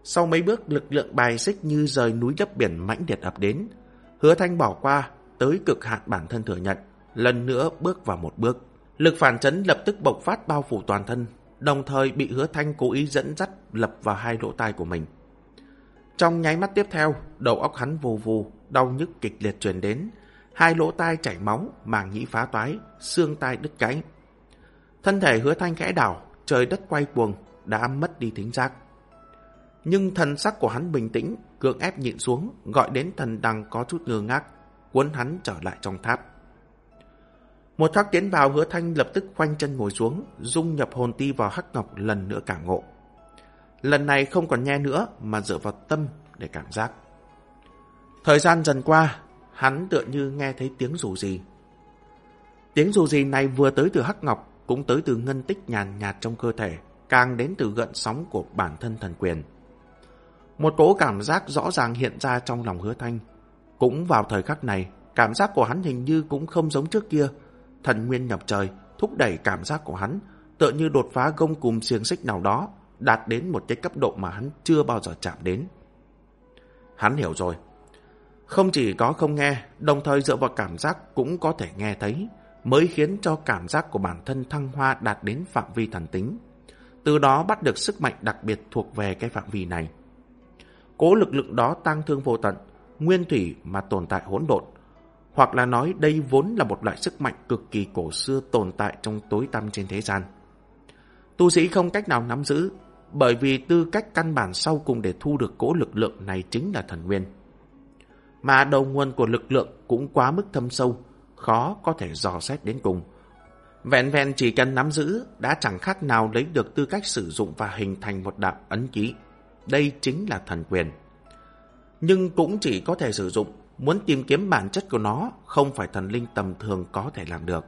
Sau mấy bước lực lượng bài xích như rời núi đắp biển mãnh liệt ập đến. Hứa thanh bỏ qua, tới cực hạn bản thân thừa nhận, lần nữa bước vào một bước. Lực phản chấn lập tức bộc phát bao phủ toàn thân, đồng thời bị hứa thanh cố ý dẫn dắt lập vào hai lỗ tai của mình. Trong nháy mắt tiếp theo, đầu óc hắn vù vù, đau nhức kịch liệt truyền đến. Hai lỗ tai chảy máu, màng nhĩ phá toái, xương tai đứt gãy. Thân thể hứa thanh khẽ đảo, trời đất quay cuồng, đã mất đi thính giác. Nhưng thần sắc của hắn bình tĩnh, cưỡng ép nhịn xuống, gọi đến thần đằng có chút ngơ ngác, cuốn hắn trở lại trong tháp. Một thác tiến vào hứa thanh lập tức khoanh chân ngồi xuống, dung nhập hồn ti vào hắc ngọc lần nữa cảm ngộ. Lần này không còn nghe nữa mà dựa vào tâm để cảm giác. Thời gian dần qua, hắn tựa như nghe thấy tiếng rủ gì. Tiếng rủ gì này vừa tới từ hắc ngọc, cũng tới từ ngân tích nhàn nhạt trong cơ thể, càng đến từ gợn sóng của bản thân thần quyền. Một cỗ cảm giác rõ ràng hiện ra trong lòng hứa thanh. Cũng vào thời khắc này, cảm giác của hắn hình như cũng không giống trước kia. Thần nguyên nhập trời, thúc đẩy cảm giác của hắn, tựa như đột phá gông cùng xiềng xích nào đó, đạt đến một cái cấp độ mà hắn chưa bao giờ chạm đến. Hắn hiểu rồi. Không chỉ có không nghe, đồng thời dựa vào cảm giác cũng có thể nghe thấy, mới khiến cho cảm giác của bản thân thăng hoa đạt đến phạm vi thần tính. Từ đó bắt được sức mạnh đặc biệt thuộc về cái phạm vi này. Cố lực lượng đó tăng thương vô tận, nguyên thủy mà tồn tại hỗn độn, hoặc là nói đây vốn là một loại sức mạnh cực kỳ cổ xưa tồn tại trong tối tăm trên thế gian. Tu sĩ không cách nào nắm giữ, bởi vì tư cách căn bản sau cùng để thu được cỗ lực lượng này chính là thần nguyên. Mà đầu nguồn của lực lượng cũng quá mức thâm sâu, khó có thể dò xét đến cùng. Vẹn vẹn chỉ cần nắm giữ đã chẳng khác nào lấy được tư cách sử dụng và hình thành một đạo ấn ký. Đây chính là thần quyền. Nhưng cũng chỉ có thể sử dụng, muốn tìm kiếm bản chất của nó không phải thần linh tầm thường có thể làm được.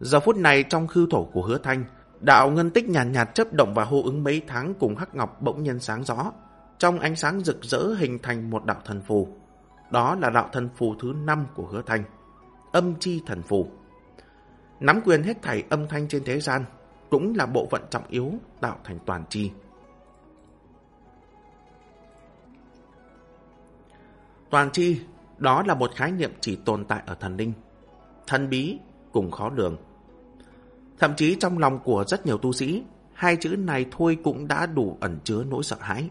Giờ phút này trong khư thổ của hứa thanh, đạo ngân tích nhàn nhạt, nhạt chấp động và hô ứng mấy tháng cùng hắc ngọc bỗng nhân sáng rõ. Trong ánh sáng rực rỡ hình thành một đạo thần phù. Đó là đạo thần phù thứ năm của hứa thanh. Âm chi thần phù. Nắm quyền hết thảy âm thanh trên thế gian, cũng là bộ phận trọng yếu tạo thành toàn chi. Toàn chi, đó là một khái niệm chỉ tồn tại ở thần linh. Thần bí cùng khó lường. Thậm chí trong lòng của rất nhiều tu sĩ, hai chữ này thôi cũng đã đủ ẩn chứa nỗi sợ hãi.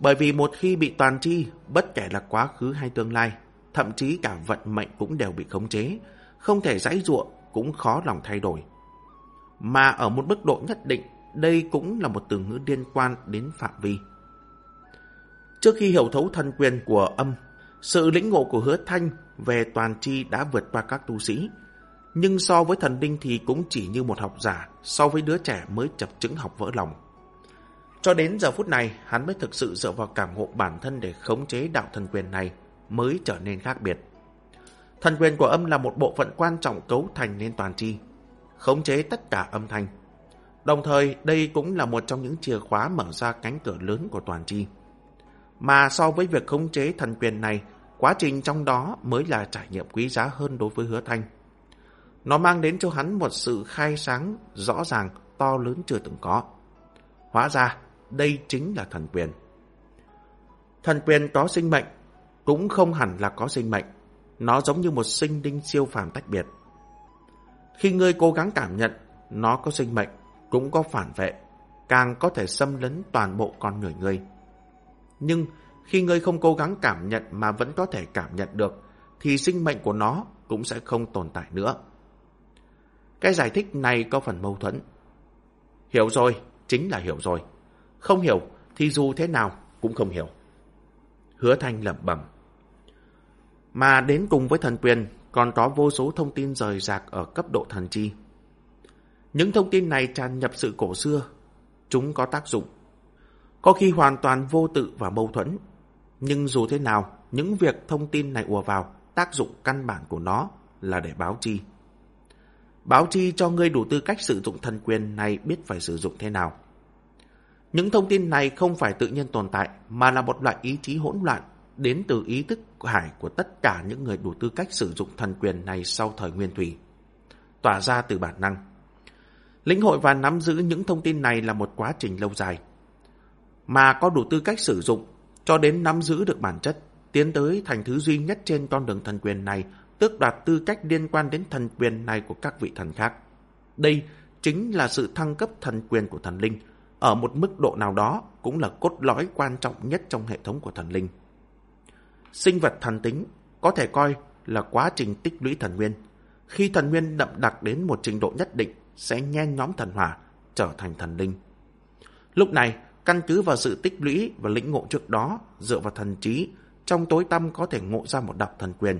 Bởi vì một khi bị toàn chi, bất kể là quá khứ hay tương lai, thậm chí cả vận mệnh cũng đều bị khống chế, không thể dãy ruộng cũng khó lòng thay đổi. Mà ở một mức độ nhất định, đây cũng là một từ ngữ liên quan đến phạm vi. Trước khi hiểu thấu thần quyền của âm, sự lĩnh ngộ của hứa thanh về toàn chi đã vượt qua các tu sĩ. Nhưng so với thần đinh thì cũng chỉ như một học giả so với đứa trẻ mới chập chứng học vỡ lòng. Cho đến giờ phút này, hắn mới thực sự dựa vào cảm ngộ bản thân để khống chế đạo thần quyền này mới trở nên khác biệt. Thần quyền của âm là một bộ phận quan trọng cấu thành nên toàn chi, khống chế tất cả âm thanh. Đồng thời, đây cũng là một trong những chìa khóa mở ra cánh cửa lớn của toàn chi. Mà so với việc khống chế thần quyền này, quá trình trong đó mới là trải nghiệm quý giá hơn đối với hứa thanh. Nó mang đến cho hắn một sự khai sáng rõ ràng, to lớn chưa từng có. Hóa ra, đây chính là thần quyền. Thần quyền có sinh mệnh, cũng không hẳn là có sinh mệnh. Nó giống như một sinh linh siêu phàm tách biệt. Khi ngươi cố gắng cảm nhận, nó có sinh mệnh, cũng có phản vệ, càng có thể xâm lấn toàn bộ con người ngươi. Nhưng khi ngươi không cố gắng cảm nhận mà vẫn có thể cảm nhận được, thì sinh mệnh của nó cũng sẽ không tồn tại nữa. Cái giải thích này có phần mâu thuẫn. Hiểu rồi, chính là hiểu rồi. Không hiểu thì dù thế nào cũng không hiểu. Hứa Thanh lẩm bẩm. Mà đến cùng với thần quyền còn có vô số thông tin rời rạc ở cấp độ thần chi. Những thông tin này tràn nhập sự cổ xưa. Chúng có tác dụng có khi hoàn toàn vô tự và mâu thuẫn. Nhưng dù thế nào, những việc thông tin này ùa vào, tác dụng căn bản của nó là để báo chi. Báo chi cho ngươi đủ tư cách sử dụng thần quyền này biết phải sử dụng thế nào. Những thông tin này không phải tự nhiên tồn tại, mà là một loại ý chí hỗn loạn đến từ ý thức hải của tất cả những người đủ tư cách sử dụng thần quyền này sau thời nguyên thủy. Tỏa ra từ bản năng. Lĩnh hội và nắm giữ những thông tin này là một quá trình lâu dài mà có đủ tư cách sử dụng cho đến nắm giữ được bản chất, tiến tới thành thứ duy nhất trên con đường thần quyền này, tước đoạt tư cách liên quan đến thần quyền này của các vị thần khác. Đây chính là sự thăng cấp thần quyền của thần linh, ở một mức độ nào đó cũng là cốt lõi quan trọng nhất trong hệ thống của thần linh. Sinh vật thần tính có thể coi là quá trình tích lũy thần nguyên. Khi thần nguyên đậm đặc đến một trình độ nhất định sẽ nhen nhóm thần hỏa, trở thành thần linh. Lúc này, Căn cứ vào sự tích lũy và lĩnh ngộ trước đó, dựa vào thần trí, trong tối tâm có thể ngộ ra một đạo thần quyền,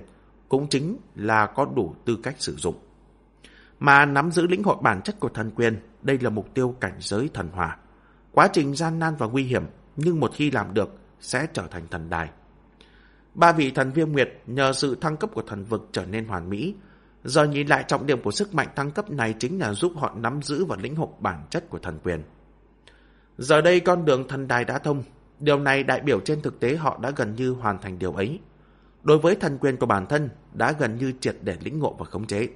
cũng chính là có đủ tư cách sử dụng. Mà nắm giữ lĩnh hội bản chất của thần quyền, đây là mục tiêu cảnh giới thần hòa. Quá trình gian nan và nguy hiểm, nhưng một khi làm được, sẽ trở thành thần đài. Ba vị thần viêm nguyệt nhờ sự thăng cấp của thần vực trở nên hoàn mỹ. Giờ nhìn lại trọng điểm của sức mạnh thăng cấp này chính là giúp họ nắm giữ và lĩnh hội bản chất của thần quyền. Giờ đây con đường thần đài đã thông, điều này đại biểu trên thực tế họ đã gần như hoàn thành điều ấy. Đối với thần quyền của bản thân đã gần như triệt để lĩnh ngộ và khống chế.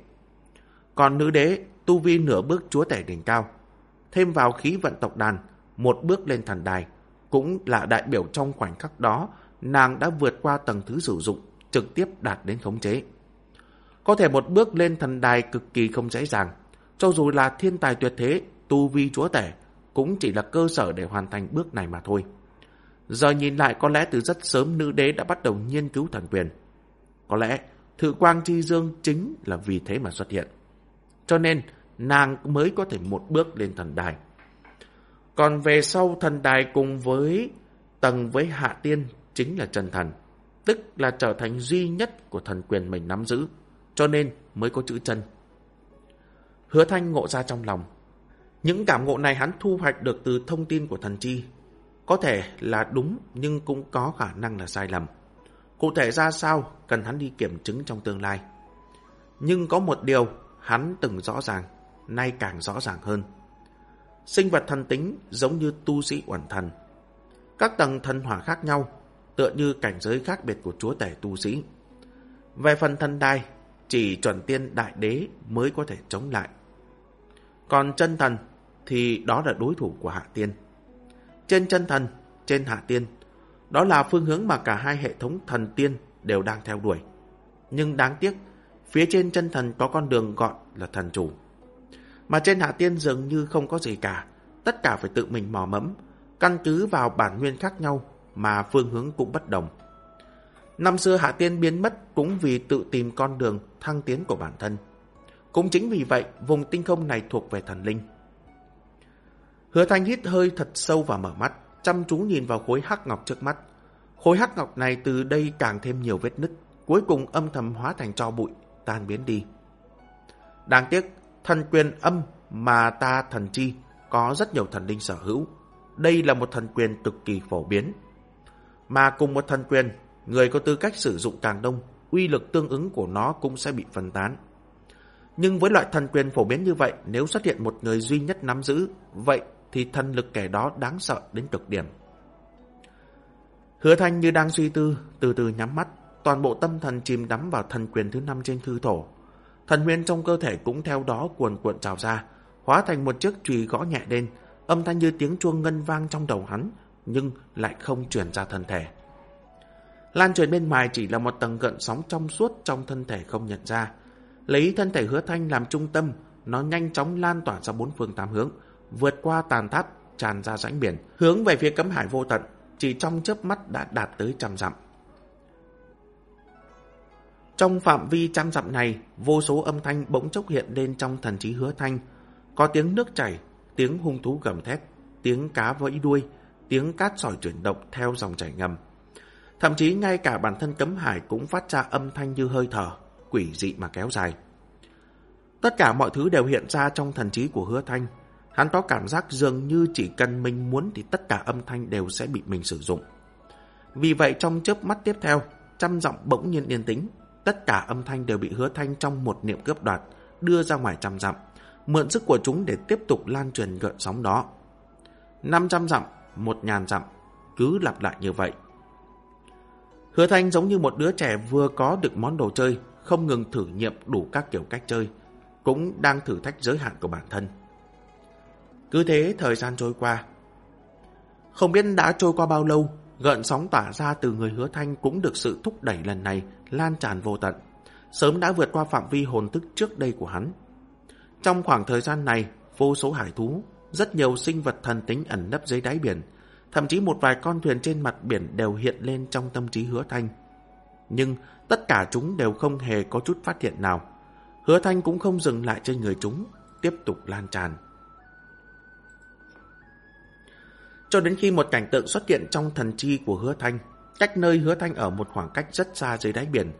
Còn nữ đế, tu vi nửa bước chúa tể đỉnh cao, thêm vào khí vận tộc đàn, một bước lên thần đài, cũng là đại biểu trong khoảnh khắc đó nàng đã vượt qua tầng thứ sử dụng, trực tiếp đạt đến khống chế. Có thể một bước lên thần đài cực kỳ không dễ dàng, cho dù là thiên tài tuyệt thế, tu vi chúa tể, cũng chỉ là cơ sở để hoàn thành bước này mà thôi. Giờ nhìn lại có lẽ từ rất sớm nữ đế đã bắt đầu nghiên cứu thần quyền. Có lẽ thử quang chi dương chính là vì thế mà xuất hiện. Cho nên nàng mới có thể một bước lên thần đài. Còn về sau thần đài cùng với tầng với hạ tiên chính là chân thần, tức là trở thành duy nhất của thần quyền mình nắm giữ, cho nên mới có chữ chân. Hứa thanh ngộ ra trong lòng. Những cảm ngộ này hắn thu hoạch được từ thông tin của thần chi. Có thể là đúng nhưng cũng có khả năng là sai lầm. Cụ thể ra sao cần hắn đi kiểm chứng trong tương lai. Nhưng có một điều hắn từng rõ ràng, nay càng rõ ràng hơn. Sinh vật thần tính giống như tu sĩ uẩn thần. Các tầng thần hỏa khác nhau, tựa như cảnh giới khác biệt của chúa tể tu sĩ. Về phần thần đai, chỉ chuẩn tiên đại đế mới có thể chống lại. Còn chân thần thì đó là đối thủ của hạ tiên. Trên chân thần, trên hạ tiên, đó là phương hướng mà cả hai hệ thống thần tiên đều đang theo đuổi. Nhưng đáng tiếc, phía trên chân thần có con đường gọn là thần chủ. Mà trên hạ tiên dường như không có gì cả, tất cả phải tự mình mò mẫm, căn cứ vào bản nguyên khác nhau mà phương hướng cũng bất đồng. Năm xưa hạ tiên biến mất cũng vì tự tìm con đường thăng tiến của bản thân. Cũng chính vì vậy, vùng tinh không này thuộc về thần linh. Hứa Thanh hít hơi thật sâu và mở mắt, chăm chú nhìn vào khối hắc ngọc trước mắt. Khối hắc ngọc này từ đây càng thêm nhiều vết nứt, cuối cùng âm thầm hóa thành tro bụi, tan biến đi. Đáng tiếc, thần quyền âm mà ta thần chi có rất nhiều thần linh sở hữu. Đây là một thần quyền cực kỳ phổ biến. Mà cùng một thần quyền, người có tư cách sử dụng càng đông, uy lực tương ứng của nó cũng sẽ bị phân tán. Nhưng với loại thần quyền phổ biến như vậy, nếu xuất hiện một người duy nhất nắm giữ, vậy thì thần lực kẻ đó đáng sợ đến cực điểm. Hứa thanh như đang suy tư, từ từ nhắm mắt, toàn bộ tâm thần chìm đắm vào thần quyền thứ năm trên thư thổ. Thần nguyên trong cơ thể cũng theo đó cuồn cuộn trào ra, hóa thành một chiếc chùy gõ nhẹ lên, âm thanh như tiếng chuông ngân vang trong đầu hắn, nhưng lại không truyền ra thân thể. Lan truyền bên ngoài chỉ là một tầng gợn sóng trong suốt trong thân thể không nhận ra. Lấy thân thể hứa thanh làm trung tâm, nó nhanh chóng lan tỏa ra bốn phương tám hướng, vượt qua tàn thắt, tràn ra rãnh biển, hướng về phía cấm hải vô tận, chỉ trong chớp mắt đã đạt tới trăm dặm. Trong phạm vi trăm dặm này, vô số âm thanh bỗng chốc hiện lên trong thần trí hứa thanh. Có tiếng nước chảy, tiếng hung thú gầm thét, tiếng cá vẫy đuôi, tiếng cát sỏi chuyển động theo dòng chảy ngầm. Thậm chí ngay cả bản thân cấm hải cũng phát ra âm thanh như hơi thở, quỷ dị mà kéo dài. Tất cả mọi thứ đều hiện ra trong thần trí của hứa thanh. Hắn có cảm giác dường như chỉ cần mình muốn thì tất cả âm thanh đều sẽ bị mình sử dụng. Vì vậy trong chớp mắt tiếp theo, trăm giọng bỗng nhiên yên tĩnh, tất cả âm thanh đều bị hứa thanh trong một niệm cướp đoạt, đưa ra ngoài trăm dặm, mượn sức của chúng để tiếp tục lan truyền gợn sóng đó. 500 dặm, một ngàn dặm, cứ lặp lại như vậy. Hứa Thanh giống như một đứa trẻ vừa có được món đồ chơi, không ngừng thử nghiệm đủ các kiểu cách chơi, cũng đang thử thách giới hạn của bản thân. Cứ thế thời gian trôi qua. Không biết đã trôi qua bao lâu, gợn sóng tỏa ra từ người hứa thanh cũng được sự thúc đẩy lần này lan tràn vô tận, sớm đã vượt qua phạm vi hồn thức trước đây của hắn. Trong khoảng thời gian này, vô số hải thú, rất nhiều sinh vật thần tính ẩn nấp dưới đáy biển, thậm chí một vài con thuyền trên mặt biển đều hiện lên trong tâm trí hứa thanh. Nhưng tất cả chúng đều không hề có chút phát hiện nào. Hứa thanh cũng không dừng lại trên người chúng, tiếp tục lan tràn. Cho đến khi một cảnh tượng xuất hiện trong thần chi của hứa thanh, cách nơi hứa thanh ở một khoảng cách rất xa dưới đáy biển,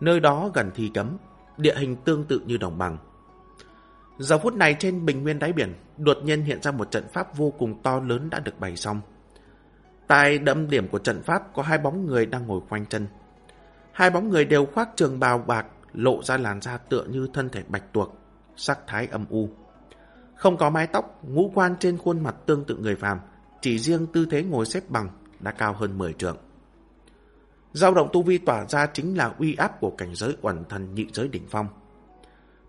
nơi đó gần thì cấm, địa hình tương tự như đồng bằng. Giờ phút này trên bình nguyên đáy biển, đột nhiên hiện ra một trận pháp vô cùng to lớn đã được bày xong. Tại đâm điểm của trận pháp có hai bóng người đang ngồi quanh chân. Hai bóng người đều khoác trường bào bạc, lộ ra làn da tựa như thân thể bạch tuộc, sắc thái âm u. Không có mái tóc, ngũ quan trên khuôn mặt tương tự người phàm, chỉ riêng tư thế ngồi xếp bằng đã cao hơn 10 trượng. Giao động tu vi tỏa ra chính là uy áp của cảnh giới quẩn thần nhị giới đỉnh phong.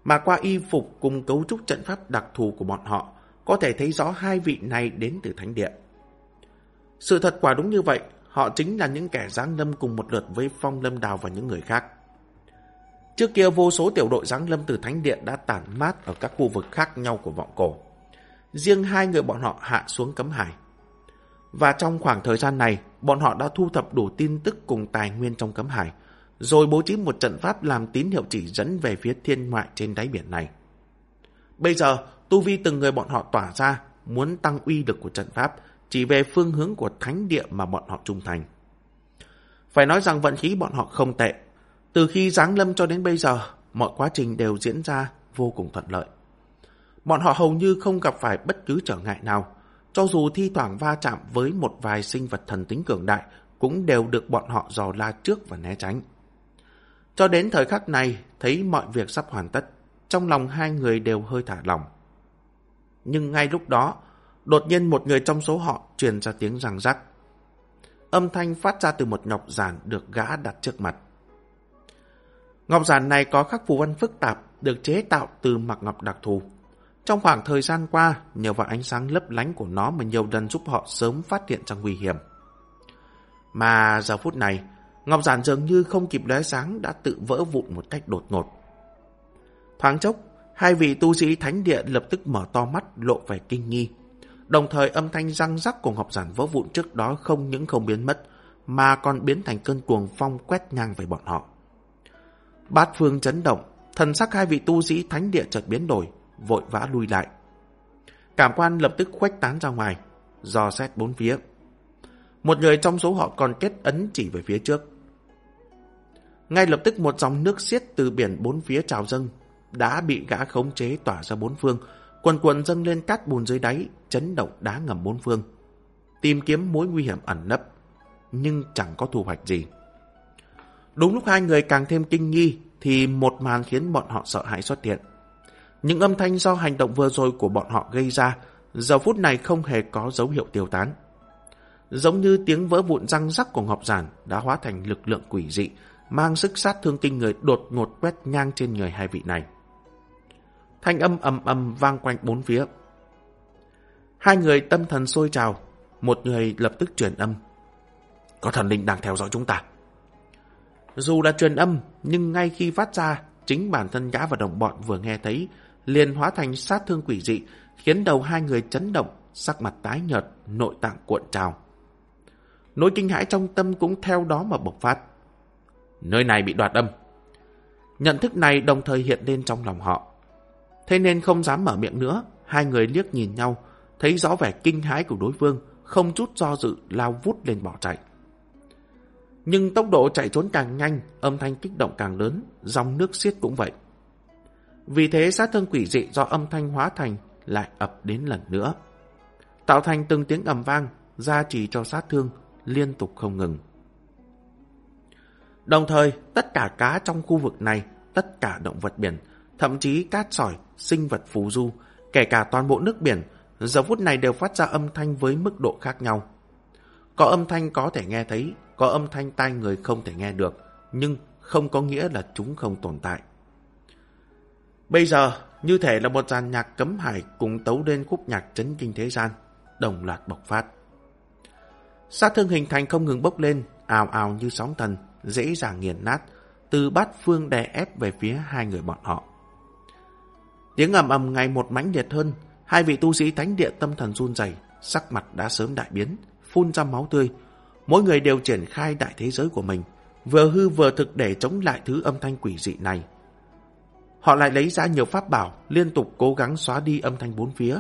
Mà qua y phục cùng cấu trúc trận pháp đặc thù của bọn họ, có thể thấy rõ hai vị này đến từ thánh địa. Sự thật quả đúng như vậy, họ chính là những kẻ giáng lâm cùng một lượt với Phong Lâm Đào và những người khác. Trước kia vô số tiểu đội giáng lâm từ thánh địa đã tản mát ở các khu vực khác nhau của vọng cổ. Riêng hai người bọn họ hạ xuống cấm hải. Và trong khoảng thời gian này, bọn họ đã thu thập đủ tin tức cùng tài nguyên trong cấm hải, rồi bố trí một trận pháp làm tín hiệu chỉ dẫn về phía thiên ngoại trên đáy biển này. Bây giờ, tu vi từng người bọn họ tỏa ra, muốn tăng uy lực của trận pháp, chỉ về phương hướng của thánh địa mà bọn họ trung thành. Phải nói rằng vận khí bọn họ không tệ. Từ khi giáng lâm cho đến bây giờ, mọi quá trình đều diễn ra vô cùng thuận lợi. Bọn họ hầu như không gặp phải bất cứ trở ngại nào, cho dù thi thoảng va chạm với một vài sinh vật thần tính cường đại, cũng đều được bọn họ dò la trước và né tránh. Cho đến thời khắc này, thấy mọi việc sắp hoàn tất, trong lòng hai người đều hơi thả lỏng. Nhưng ngay lúc đó, đột nhiên một người trong số họ truyền ra tiếng răng rắc. Âm thanh phát ra từ một ngọc giản được gã đặt trước mặt. Ngọc giản này có khắc phù văn phức tạp, được chế tạo từ mặc ngọc đặc thù. Trong khoảng thời gian qua, nhờ vào ánh sáng lấp lánh của nó mà nhiều lần giúp họ sớm phát hiện ra nguy hiểm. Mà giờ phút này, Ngọc Giản dường như không kịp lóe sáng đã tự vỡ vụn một cách đột ngột. Thoáng chốc, hai vị tu sĩ thánh địa lập tức mở to mắt lộ vẻ kinh nghi. Đồng thời âm thanh răng rắc của Ngọc Giản vỡ vụn trước đó không những không biến mất, mà còn biến thành cơn cuồng phong quét ngang về bọn họ. Bát phương chấn động, thần sắc hai vị tu sĩ thánh địa chợt biến đổi, vội vã lui lại. Cảm quan lập tức khuếch tán ra ngoài, dò xét bốn phía. Một người trong số họ còn kết ấn chỉ về phía trước. Ngay lập tức một dòng nước xiết từ biển bốn phía trào dâng, đã bị gã khống chế tỏa ra bốn phương, quần quần dâng lên cát bùn dưới đáy, chấn động đá ngầm bốn phương. Tìm kiếm mối nguy hiểm ẩn nấp, nhưng chẳng có thu hoạch gì. Đúng lúc hai người càng thêm kinh nghi, thì một màn khiến bọn họ sợ hãi xuất hiện. Những âm thanh do hành động vừa rồi của bọn họ gây ra, giờ phút này không hề có dấu hiệu tiêu tán. Giống như tiếng vỡ vụn răng rắc của Ngọc Giản đã hóa thành lực lượng quỷ dị, mang sức sát thương kinh người đột ngột quét ngang trên người hai vị này. Thanh âm ầm ầm vang quanh bốn phía. Hai người tâm thần sôi trào, một người lập tức truyền âm. Có thần linh đang theo dõi chúng ta. Dù đã truyền âm, nhưng ngay khi phát ra, chính bản thân gã và đồng bọn vừa nghe thấy, liền hóa thành sát thương quỷ dị, khiến đầu hai người chấn động, sắc mặt tái nhợt, nội tạng cuộn trào. Nỗi kinh hãi trong tâm cũng theo đó mà bộc phát. Nơi này bị đoạt âm. Nhận thức này đồng thời hiện lên trong lòng họ. Thế nên không dám mở miệng nữa, hai người liếc nhìn nhau, thấy rõ vẻ kinh hãi của đối phương, không chút do dự lao vút lên bỏ chạy. Nhưng tốc độ chạy trốn càng nhanh, âm thanh kích động càng lớn, dòng nước xiết cũng vậy. Vì thế sát thương quỷ dị do âm thanh hóa thành lại ập đến lần nữa. Tạo thành từng tiếng ầm vang, gia trì cho sát thương, liên tục không ngừng. Đồng thời, tất cả cá trong khu vực này, tất cả động vật biển, thậm chí cát sỏi, sinh vật phù du, kể cả toàn bộ nước biển, giờ phút này đều phát ra âm thanh với mức độ khác nhau. Có âm thanh có thể nghe thấy, có âm thanh tai người không thể nghe được, nhưng không có nghĩa là chúng không tồn tại. Bây giờ, như thể là một dàn nhạc cấm hải cùng tấu lên khúc nhạc chấn kinh thế gian, đồng loạt bộc phát. Sát thương hình thành không ngừng bốc lên, ào ào như sóng thần, dễ dàng nghiền nát, từ bát phương đè ép về phía hai người bọn họ. Tiếng ầm ầm ngày một mãnh liệt hơn, hai vị tu sĩ thánh địa tâm thần run rẩy, sắc mặt đã sớm đại biến, phun ra máu tươi. Mỗi người đều triển khai đại thế giới của mình, vừa hư vừa thực để chống lại thứ âm thanh quỷ dị này. Họ lại lấy ra nhiều pháp bảo, liên tục cố gắng xóa đi âm thanh bốn phía.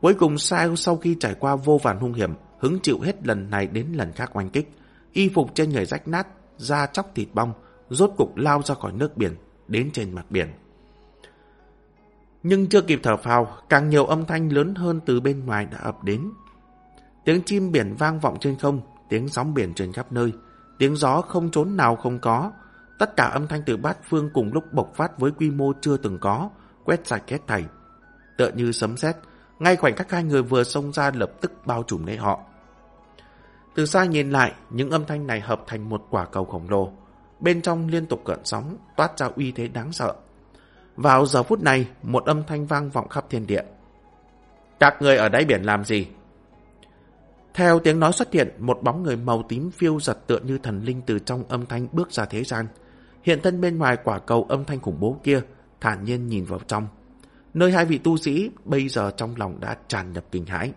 Cuối cùng sao sau khi trải qua vô vàn hung hiểm, hứng chịu hết lần này đến lần khác oanh kích. Y phục trên người rách nát, da chóc thịt bong, rốt cục lao ra khỏi nước biển, đến trên mặt biển. Nhưng chưa kịp thở phào, càng nhiều âm thanh lớn hơn từ bên ngoài đã ập đến. Tiếng chim biển vang vọng trên không, tiếng sóng biển trên khắp nơi, tiếng gió không trốn nào không có. Tất cả âm thanh từ bát phương cùng lúc bộc phát với quy mô chưa từng có, quét sạch hết thảy. Tựa như sấm sét, ngay khoảnh khắc hai người vừa xông ra lập tức bao trùm lấy họ. Từ xa nhìn lại, những âm thanh này hợp thành một quả cầu khổng lồ. Bên trong liên tục cận sóng, toát ra uy thế đáng sợ. Vào giờ phút này, một âm thanh vang vọng khắp thiên địa. Các người ở đáy biển làm gì? Theo tiếng nói xuất hiện, một bóng người màu tím phiêu giật tựa như thần linh từ trong âm thanh bước ra thế gian. Hiện thân bên ngoài quả cầu âm thanh khủng bố kia, thản nhiên nhìn vào trong. Nơi hai vị tu sĩ bây giờ trong lòng đã tràn nhập kinh hãi.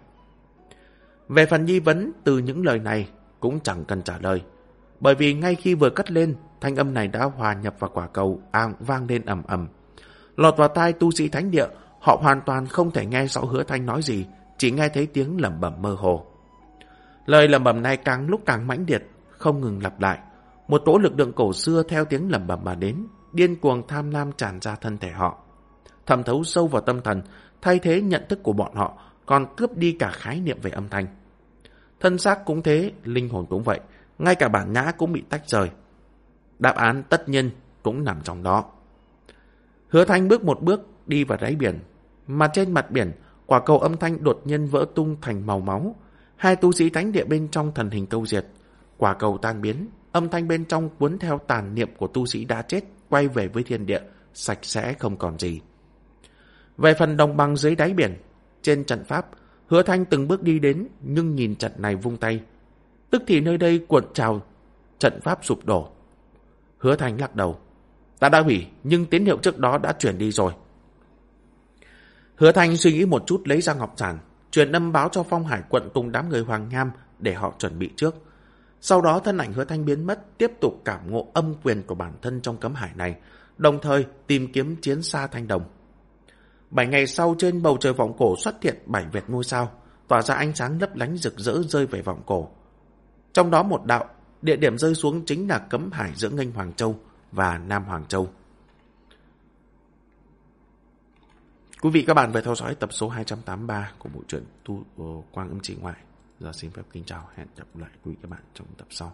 Về phần nghi vấn từ những lời này, cũng chẳng cần trả lời. Bởi vì ngay khi vừa cất lên, thanh âm này đã hòa nhập vào quả cầu ang vang lên ầm ầm. Lọt vào tai tu sĩ thánh địa, họ hoàn toàn không thể nghe rõ hứa thanh nói gì, chỉ nghe thấy tiếng lẩm bẩm mơ hồ. Lời lẩm bẩm này càng lúc càng mãnh liệt, không ngừng lặp lại. Một tổ lực lượng cổ xưa theo tiếng lẩm bẩm mà đến, điên cuồng tham lam tràn ra thân thể họ. Thẩm thấu sâu vào tâm thần, thay thế nhận thức của bọn họ, còn cướp đi cả khái niệm về âm thanh. Thân xác cũng thế, linh hồn cũng vậy, ngay cả bản ngã cũng bị tách rời. Đáp án tất nhiên cũng nằm trong đó. Hứa Thanh bước một bước đi vào đáy biển, mà trên mặt biển, quả cầu âm thanh đột nhiên vỡ tung thành màu máu. Hai tu sĩ thánh địa bên trong thần hình câu diệt. Quả cầu tan biến, âm thanh bên trong cuốn theo tàn niệm của tu sĩ đã chết quay về với thiên địa, sạch sẽ không còn gì. Về phần đồng bằng dưới đáy biển, trên trận pháp, hứa thanh từng bước đi đến nhưng nhìn trận này vung tay. Tức thì nơi đây cuộn trào, trận pháp sụp đổ. Hứa thanh lắc đầu. Ta đã hủy, nhưng tín hiệu trước đó đã chuyển đi rồi. Hứa thanh suy nghĩ một chút lấy ra ngọc giản, truyền âm báo cho phong hải quận cùng đám người hoàng nham để họ chuẩn bị trước. Sau đó thân ảnh hứa thanh biến mất, tiếp tục cảm ngộ âm quyền của bản thân trong cấm hải này, đồng thời tìm kiếm chiến xa thanh đồng. Bảy ngày sau trên bầu trời vọng cổ xuất hiện bảy vệt ngôi sao, tỏa ra ánh sáng lấp lánh rực rỡ rơi về vọng cổ. Trong đó một đạo, địa điểm rơi xuống chính là cấm hải giữa nghênh Hoàng Châu và Nam Hoàng Châu. Quý vị các bạn vừa theo dõi tập số 283 của bộ truyện Tu ờ, Quang Âm Chỉ Ngoại. Giờ xin phép kính chào, hẹn gặp lại quý các bạn trong tập sau.